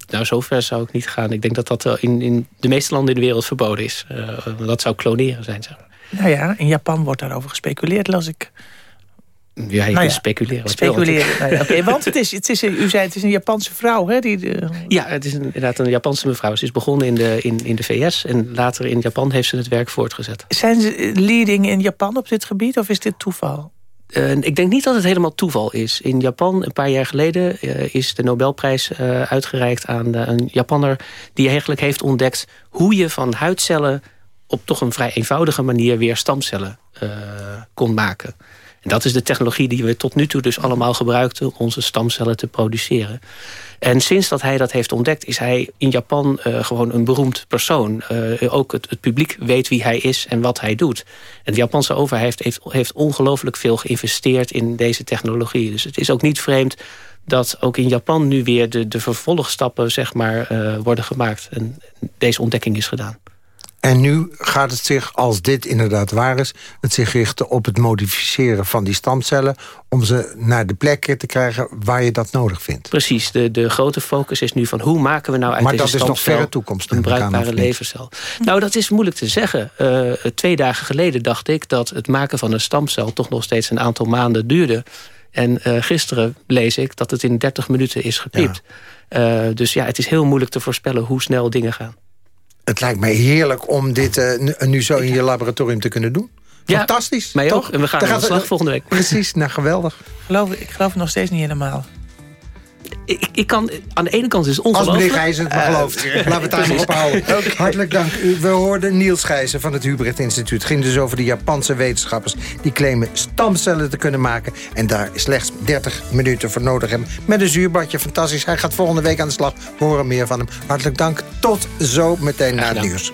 nou, zover zou ik niet gaan. Ik denk dat dat in, in de meeste landen in de wereld verboden is. Uh, dat zou kloneren zijn. Zeg. Nou ja, in Japan wordt daarover gespeculeerd, las ik. Ja, je nou ja, speculeren. Speculeren. Nou ja, okay, want het is, het is, u zei het is een Japanse vrouw, hè? Die de... Ja, het is inderdaad een Japanse mevrouw. Ze is begonnen in de, in, in de VS en later in Japan heeft ze het werk voortgezet. Zijn ze leading in Japan op dit gebied of is dit toeval? Uh, ik denk niet dat het helemaal toeval is. In Japan, een paar jaar geleden, uh, is de Nobelprijs uh, uitgereikt aan een Japanner... die eigenlijk heeft ontdekt hoe je van huidcellen... op toch een vrij eenvoudige manier weer stamcellen kon maken. En dat is de technologie die we tot nu toe dus allemaal gebruikten... om onze stamcellen te produceren. En sinds dat hij dat heeft ontdekt... is hij in Japan uh, gewoon een beroemd persoon. Uh, ook het, publiek weet wie hij is en wat hij doet. En de Japanse overheid heeft, heeft ongelooflijk veel geïnvesteerd... in deze technologie. Dus het is ook niet vreemd dat ook in Japan nu weer de, de vervolgstappen zeg maar, uh, worden gemaakt. En deze ontdekking is gedaan. En nu gaat het zich, als dit inderdaad waar is... het zich richten op het modificeren van die stamcellen... om ze naar de plekken te krijgen waar je dat nodig vindt. Precies, de, de grote focus is nu van hoe maken we nou uit maar deze stamcel... Maar dat is nog verre toekomst. Een bruikbare levercel. Nou, dat is moeilijk te zeggen. Uh, twee dagen geleden dacht ik dat het maken van een stamcel... toch nog steeds een aantal maanden duurde... En uh, gisteren lees ik dat het in 30 minuten is gepiept. Ja. Uh, dus ja, het is heel moeilijk te voorspellen hoe snel dingen gaan. Het lijkt mij heerlijk om dit uh, nu zo in je laboratorium te kunnen doen. Fantastisch, ja, mij toch? Ook. En we gaan aan de slag volgende week. Precies, nou geweldig. Geloof, ik geloof het nog steeds niet helemaal. Ik, ik kan, aan de ene kant is het ongelooflijk. Als meneer Gijzen het maar gelooft. Uh, Laten we het daar ophouden. Okay. Hartelijk dank. We hoorden Niels Gijzen van het Hubrecht Instituut. Het ging dus over de Japanse wetenschappers... die claimen stamcellen te kunnen maken... en daar slechts 30 minuten voor nodig hebben. Met een zuurbadje, fantastisch. Hij gaat volgende week aan de slag. We horen meer van hem. Hartelijk dank. Tot zo meteen na het nieuws.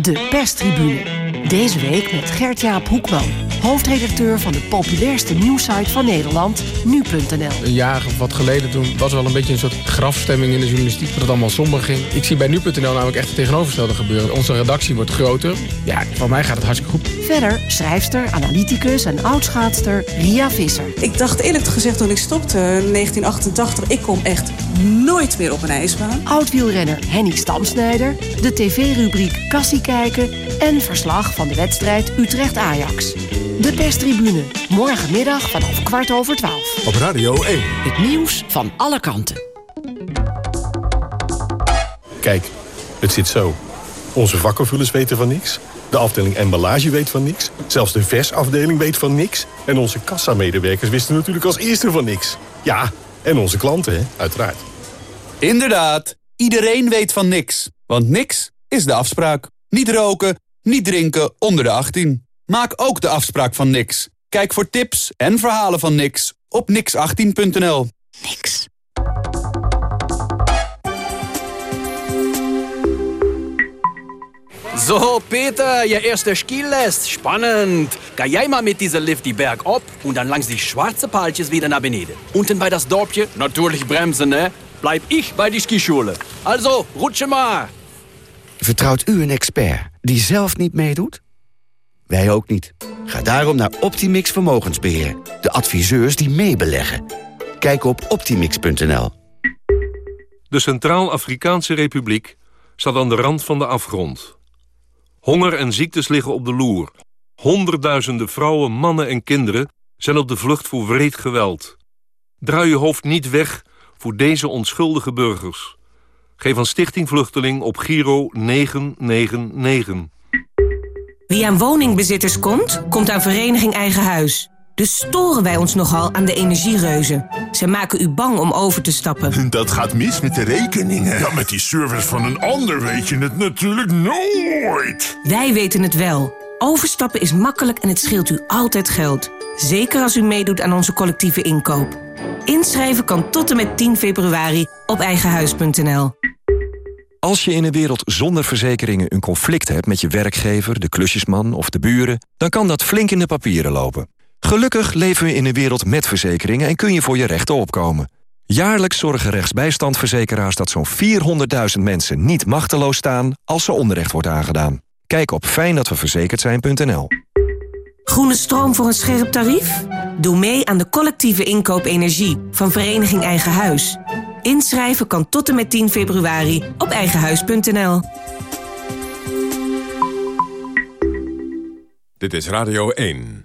De perstribune. Deze week met Gert-Jaap Hoekman, hoofdredacteur van de populairste nieuwsite van Nederland, nu.nl. Een jaar of wat geleden toen was er wel een beetje een soort grafstemming in de journalistiek, dat het allemaal somber ging. Ik zie bij nu.nl namelijk echt het tegenovergestelde gebeuren. Onze redactie wordt groter. Ja, van mij gaat het hartstikke goed. Verder schrijfster, analyticus en oudschaatster Ria Visser. Ik dacht eerlijk gezegd toen ik stopte in 1988, ik kom echt nooit meer op een ijsbaan. Oudwielrenner Henny Stamsnijder, de tv-rubriek Kassie kijken en verslag van de wedstrijd Utrecht-Ajax. De perstribune, morgenmiddag vanaf kwart over twaalf. Op Radio 1. Het nieuws van alle kanten. Kijk, het zit zo. Onze vakkenvullers weten van niks. De afdeling emballage weet van niks. Zelfs de versafdeling weet van niks. En onze kassamedewerkers wisten natuurlijk als eerste van niks. Ja, en onze klanten, hè, uiteraard. Inderdaad, iedereen weet van niks. Want niks is de afspraak. Niet roken, niet drinken onder de 18. Maak ook de afspraak van niks. Kijk voor tips en verhalen van niks op nix18.nl. Niks. So, Peter, je eerste Skilest. Spannend. Ga jij mal mit dieser Lift die Berg op und dann langs die schwarze Paaltjes wieder nach beneden. Unten bei das Dorpje, natürlich bremsen, ne? Bleib ich bei die Skischule. Also, rutsche maar. Vertrouwt u een expert die zelf niet meedoet? Wij ook niet. Ga daarom naar Optimix Vermogensbeheer. De adviseurs die meebeleggen. Kijk op optimix.nl. De Centraal-Afrikaanse Republiek staat aan de rand van de afgrond. Honger en ziektes liggen op de loer. Honderdduizenden vrouwen, mannen en kinderen zijn op de vlucht voor wreed geweld. Draai je hoofd niet weg voor deze onschuldige burgers. Geef aan Stichting Vluchteling op Giro 999. Wie aan woningbezitters komt, komt aan Vereniging Eigen Huis. Dus storen wij ons nogal aan de energiereuzen. Ze maken u bang om over te stappen. Dat gaat mis met de rekeningen. Ja, met die service van een ander weet je het natuurlijk nooit. Wij weten het wel. Overstappen is makkelijk en het scheelt u altijd geld. Zeker als u meedoet aan onze collectieve inkoop. Inschrijven kan tot en met 10 februari op eigenhuis.nl. Als je in een wereld zonder verzekeringen een conflict hebt met je werkgever, de klusjesman of de buren, dan kan dat flink in de papieren lopen. Gelukkig leven we in een wereld met verzekeringen en kun je voor je rechten opkomen. Jaarlijks zorgen rechtsbijstandverzekeraars dat zo'n 400.000 mensen niet machteloos staan als ze onrecht wordt aangedaan. Kijk op fijndatweverzekerd Groene stroom voor een scherp tarief? Doe mee aan de collectieve inkoop energie van Vereniging Eigen Huis. Inschrijven kan tot en met 10 februari op eigenhuis.nl. Dit is Radio 1.